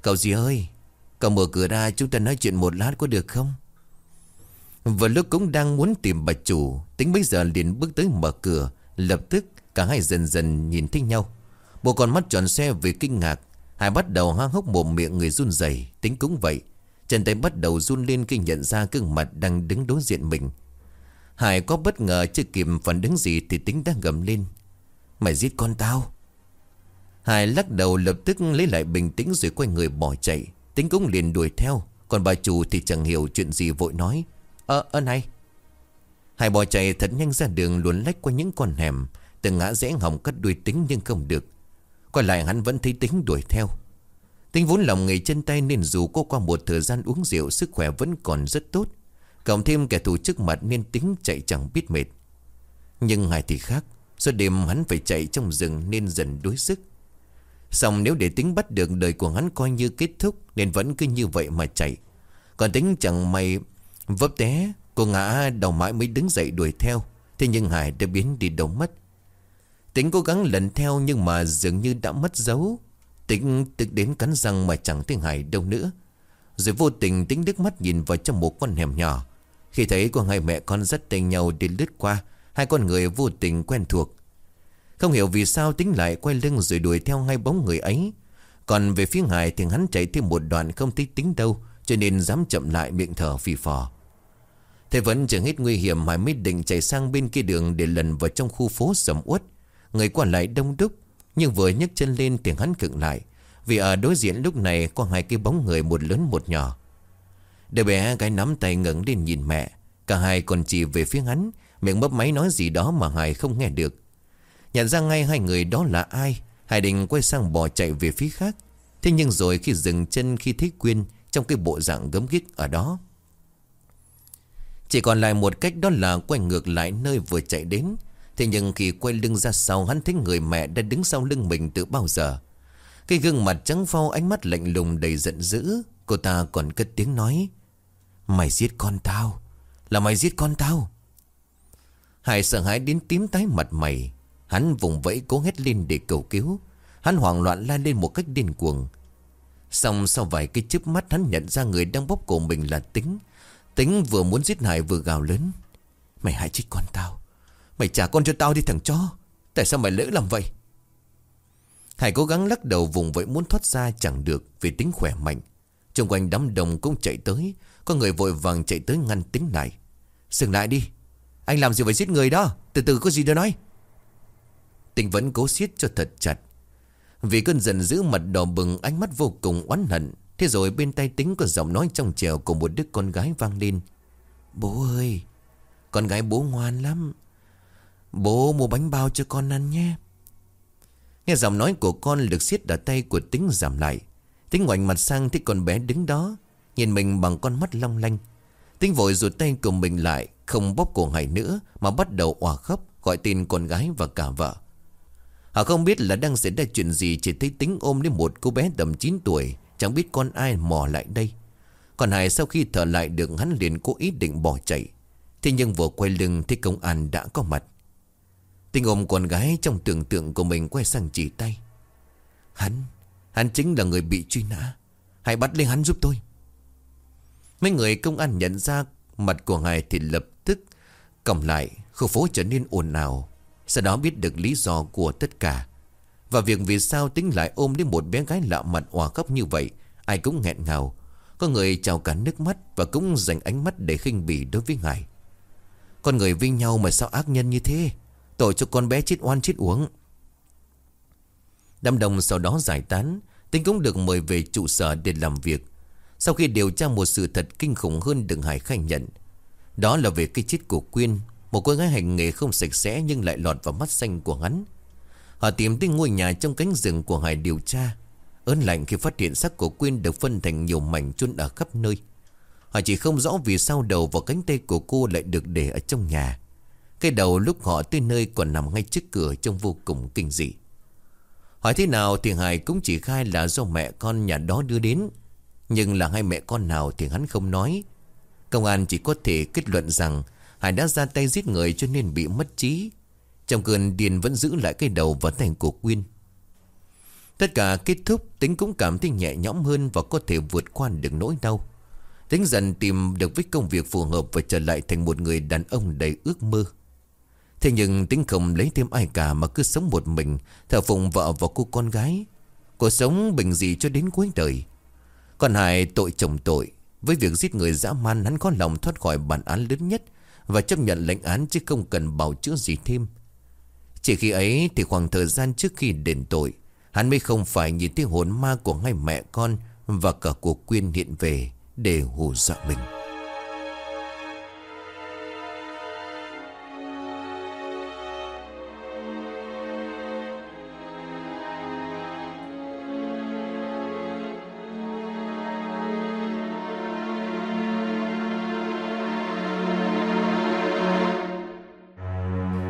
Cậu gì ơi, Cậu mở cửa ra chúng ta nói chuyện một lát có được không? Vừa lúc cũng đang muốn tìm bà chủ, Tính bây giờ liền bước tới mở cửa, Lập tức cả hai dần dần nhìn thấy nhau. Bộ con mắt tròn xe vì kinh ngạc, Hải bắt đầu hang hốc mồm miệng người run rẩy, Tính cũng vậy. Chân tay bắt đầu run lên khi nhận ra gương mặt đang đứng đối diện mình. Hải có bất ngờ chưa kịp phản đứng gì thì tính đã gầm lên. Mày giết con tao? Hải lắc đầu lập tức lấy lại bình tĩnh rồi quay người bỏ chạy. Tính cũng liền đuổi theo Còn bà chủ thì chẳng hiểu chuyện gì vội nói. Ờ, ơ này. Hải bỏ chạy thật nhanh ra đường luồn lách qua những con hẻm. Từng ngã rẽ hỏng cắt đuôi tính nhưng không được. Quay lại hắn vẫn thấy tính đuổi theo. Tính vốn lòng nghề chân tay nên dù cô qua một thời gian uống rượu, Sức khỏe vẫn còn rất tốt. Cộng thêm kẻ thù trước mặt nên tính chạy chẳng biết mệt. Nhưng Hải thì khác Do đêm hắn phải chạy trong rừng nên dần đuối sức. Xong nếu để tính bắt được đời của hắn coi như kết thúc, Nên vẫn cứ như vậy mà chạy. Còn tính chẳng may Vấp té, Cô ngã đầu mãi mới đứng dậy đuổi theo. Thế nhưng Hải đã biến đi đâu mất. Tính cố gắng lần theo nhưng mà dường như đã mất dấu. Tính tức đến cắn răng mà chẳng thấy Hải đâu nữa. Rồi vô tình tính đứt mắt nhìn vào trong một con hẻm nhỏ. Khi thấy con hai mẹ con rất tình nhau đi lướt qua, Hai con người vô tình quen thuộc. Không hiểu vì sao tính lại quay lưng rồi đuổi theo ngay bóng người ấy. Còn về phía Hải thì hắn chạy thêm một đoạn không thấy tính đâu, Cho nên dám chậm lại miệng thở phì phò. Thế vẫn chẳng hết nguy hiểm, Hải mới định chạy sang bên kia đường Để lần vào trong khu phố sầm uất. Người qua lại đông đúc nhưng vừa nhấc chân lên thì hắn cựng lại. Vì ở đối diện lúc này có hai cái bóng người, Một lớn một nhỏ. Đứa bé gái nắm tay ngẩng lên nhìn mẹ. Cả hai còn chỉ về phía hắn, Miệng mấp máy nói gì đó mà Hải không nghe được. Nhận ra ngay hai người đó là ai, Hải định quay sang bỏ chạy về phía khác. Thế nhưng rồi khi dừng chân khi thấy Quyên Trong cái bộ dạng gấm ghích ở đó. Chỉ còn lại một cách đó là quay ngược lại nơi vừa chạy đến. Thế nhưng khi quay lưng ra sau, Hắn thấy người mẹ đã đứng sau lưng mình từ bao giờ. Cái gương mặt trắng phau, Ánh mắt lạnh lùng đầy giận dữ. Cô ta còn cất tiếng nói, Mày giết con tao? Là mày giết con tao? Hải sợ hãi đến tím tái mặt mày. Hắn vùng vẫy cố hét lên để cầu cứu. Hắn hoảng loạn la lên một cách điên cuồng. Xong sau vài cái chớp mắt, hắn nhận ra người đang bóp cổ mình là tính. Tính vừa muốn giết Hải vừa gào lớn, Mày hại chết con tao. Mày trả con cho tao đi thằng chó. Tại sao mày lỡ làm vậy? Hải cố gắng lắc đầu vùng vẫy muốn thoát ra chẳng được Vì tính khỏe mạnh. Trung quanh đám đồng cũng chạy tới Có người vội vàng chạy tới ngăn tính lại. Dừng lại đi Anh làm gì phải giết người đó? Từ từ có gì đâu nói. Tình vẫn cố siết cho thật chặt. Vì cơn giận dữ mặt đỏ bừng Ánh mắt vô cùng oán hận Thế rồi bên tay tính có giọng nói trong trèo của một đứa con gái vang lên. Bố ơi, con gái bố ngoan lắm. Bố mua bánh bao cho con ăn nhé. Nghe giọng nói của con lực siết ở tay của tính giảm lại. Tính ngoảnh mặt sang thấy con bé đứng đó, nhìn mình bằng con mắt long lanh. Tính vội rụt tay của mình lại, không bóp cổ Hải nữa mà bắt đầu òa khóc gọi tên con gái và cả vợ. Họ không biết là đang xảy ra chuyện gì chỉ thấy tính ôm lấy một cô bé tầm 9 tuổi Chẳng biết con ai mò lại đây Còn Hải sau khi thở lại được hắn liền cố ý định bỏ chạy Thế nhưng vừa quay lưng thì công an đã có mặt tình ôm con gái trong tưởng tượng của mình quay sang chỉ tay. Hắn Hắn chính là người bị truy nã. Hãy bắt lên hắn giúp tôi. Mấy người công an nhận ra Mặt của Hải thì lập tức Cầm lại, Khu phố trở nên ồn ào. Sau đó biết được lý do của tất cả. Và việc vì sao tính lại ôm đến một bé gái lạ mặt hòa khóc như vậy, Ai cũng nghẹn ngào. Có người trào cả nước mắt Và cũng dành ánh mắt để khinh bỉ đối với Hải Con người vinh nhau mà sao ác nhân như thế? Tội cho con bé chết oan chết uống. Đám đồng sau đó giải tán Tính cũng được mời về trụ sở để làm việc. Sau khi điều tra một sự thật kinh khủng hơn đừng Hải khai nhận, Đó là về cái chết của Quyên, Một cô gái hành nghề không sạch sẽ nhưng lại lọt vào mắt xanh của hắn. Họ tìm tới ngôi nhà trong cánh rừng của Hải điều tra. Ớn lạnh khi phát hiện xác của Quyên được phân thành nhiều mảnh chôn ở khắp nơi. Họ chỉ không rõ vì sao đầu và cánh tay của cô lại được để ở trong nhà. Cái đầu lúc họ tới nơi còn nằm ngay trước cửa trông vô cùng kinh dị. Hỏi thế nào thì Hải cũng chỉ khai là do mẹ con nhà đó đưa đến. Nhưng là hai mẹ con nào thì hắn không nói. Công an chỉ có thể kết luận rằng Hải đã ra tay giết người cho nên bị mất trí. Trong cơn điên vẫn giữ lại cái đầu và thành của Quyên. Tất cả kết thúc, Tính cũng cảm thấy nhẹ nhõm hơn Và có thể vượt qua được nỗi đau. Tính dần tìm được với công việc phù hợp Và trở lại thành một người đàn ông đầy ước mơ. Thế nhưng tính không lấy thêm ai cả Mà cứ sống một mình, Thờ phụng vợ và cô con gái. Cuộc sống bình dị cho đến cuối đời. Còn Hải tội chồng tội, Với việc giết người dã man, Hắn có lòng thoát khỏi bản án lớn nhất Và chấp nhận lệnh án chứ không cần bảo chữa gì thêm. Chỉ khi ấy thì khoảng thời gian trước khi đền tội, Hắn mới không phải nhìn tiếng hồn ma của ngay mẹ con Và cả của Quyên hiện về Để hù dọa mình.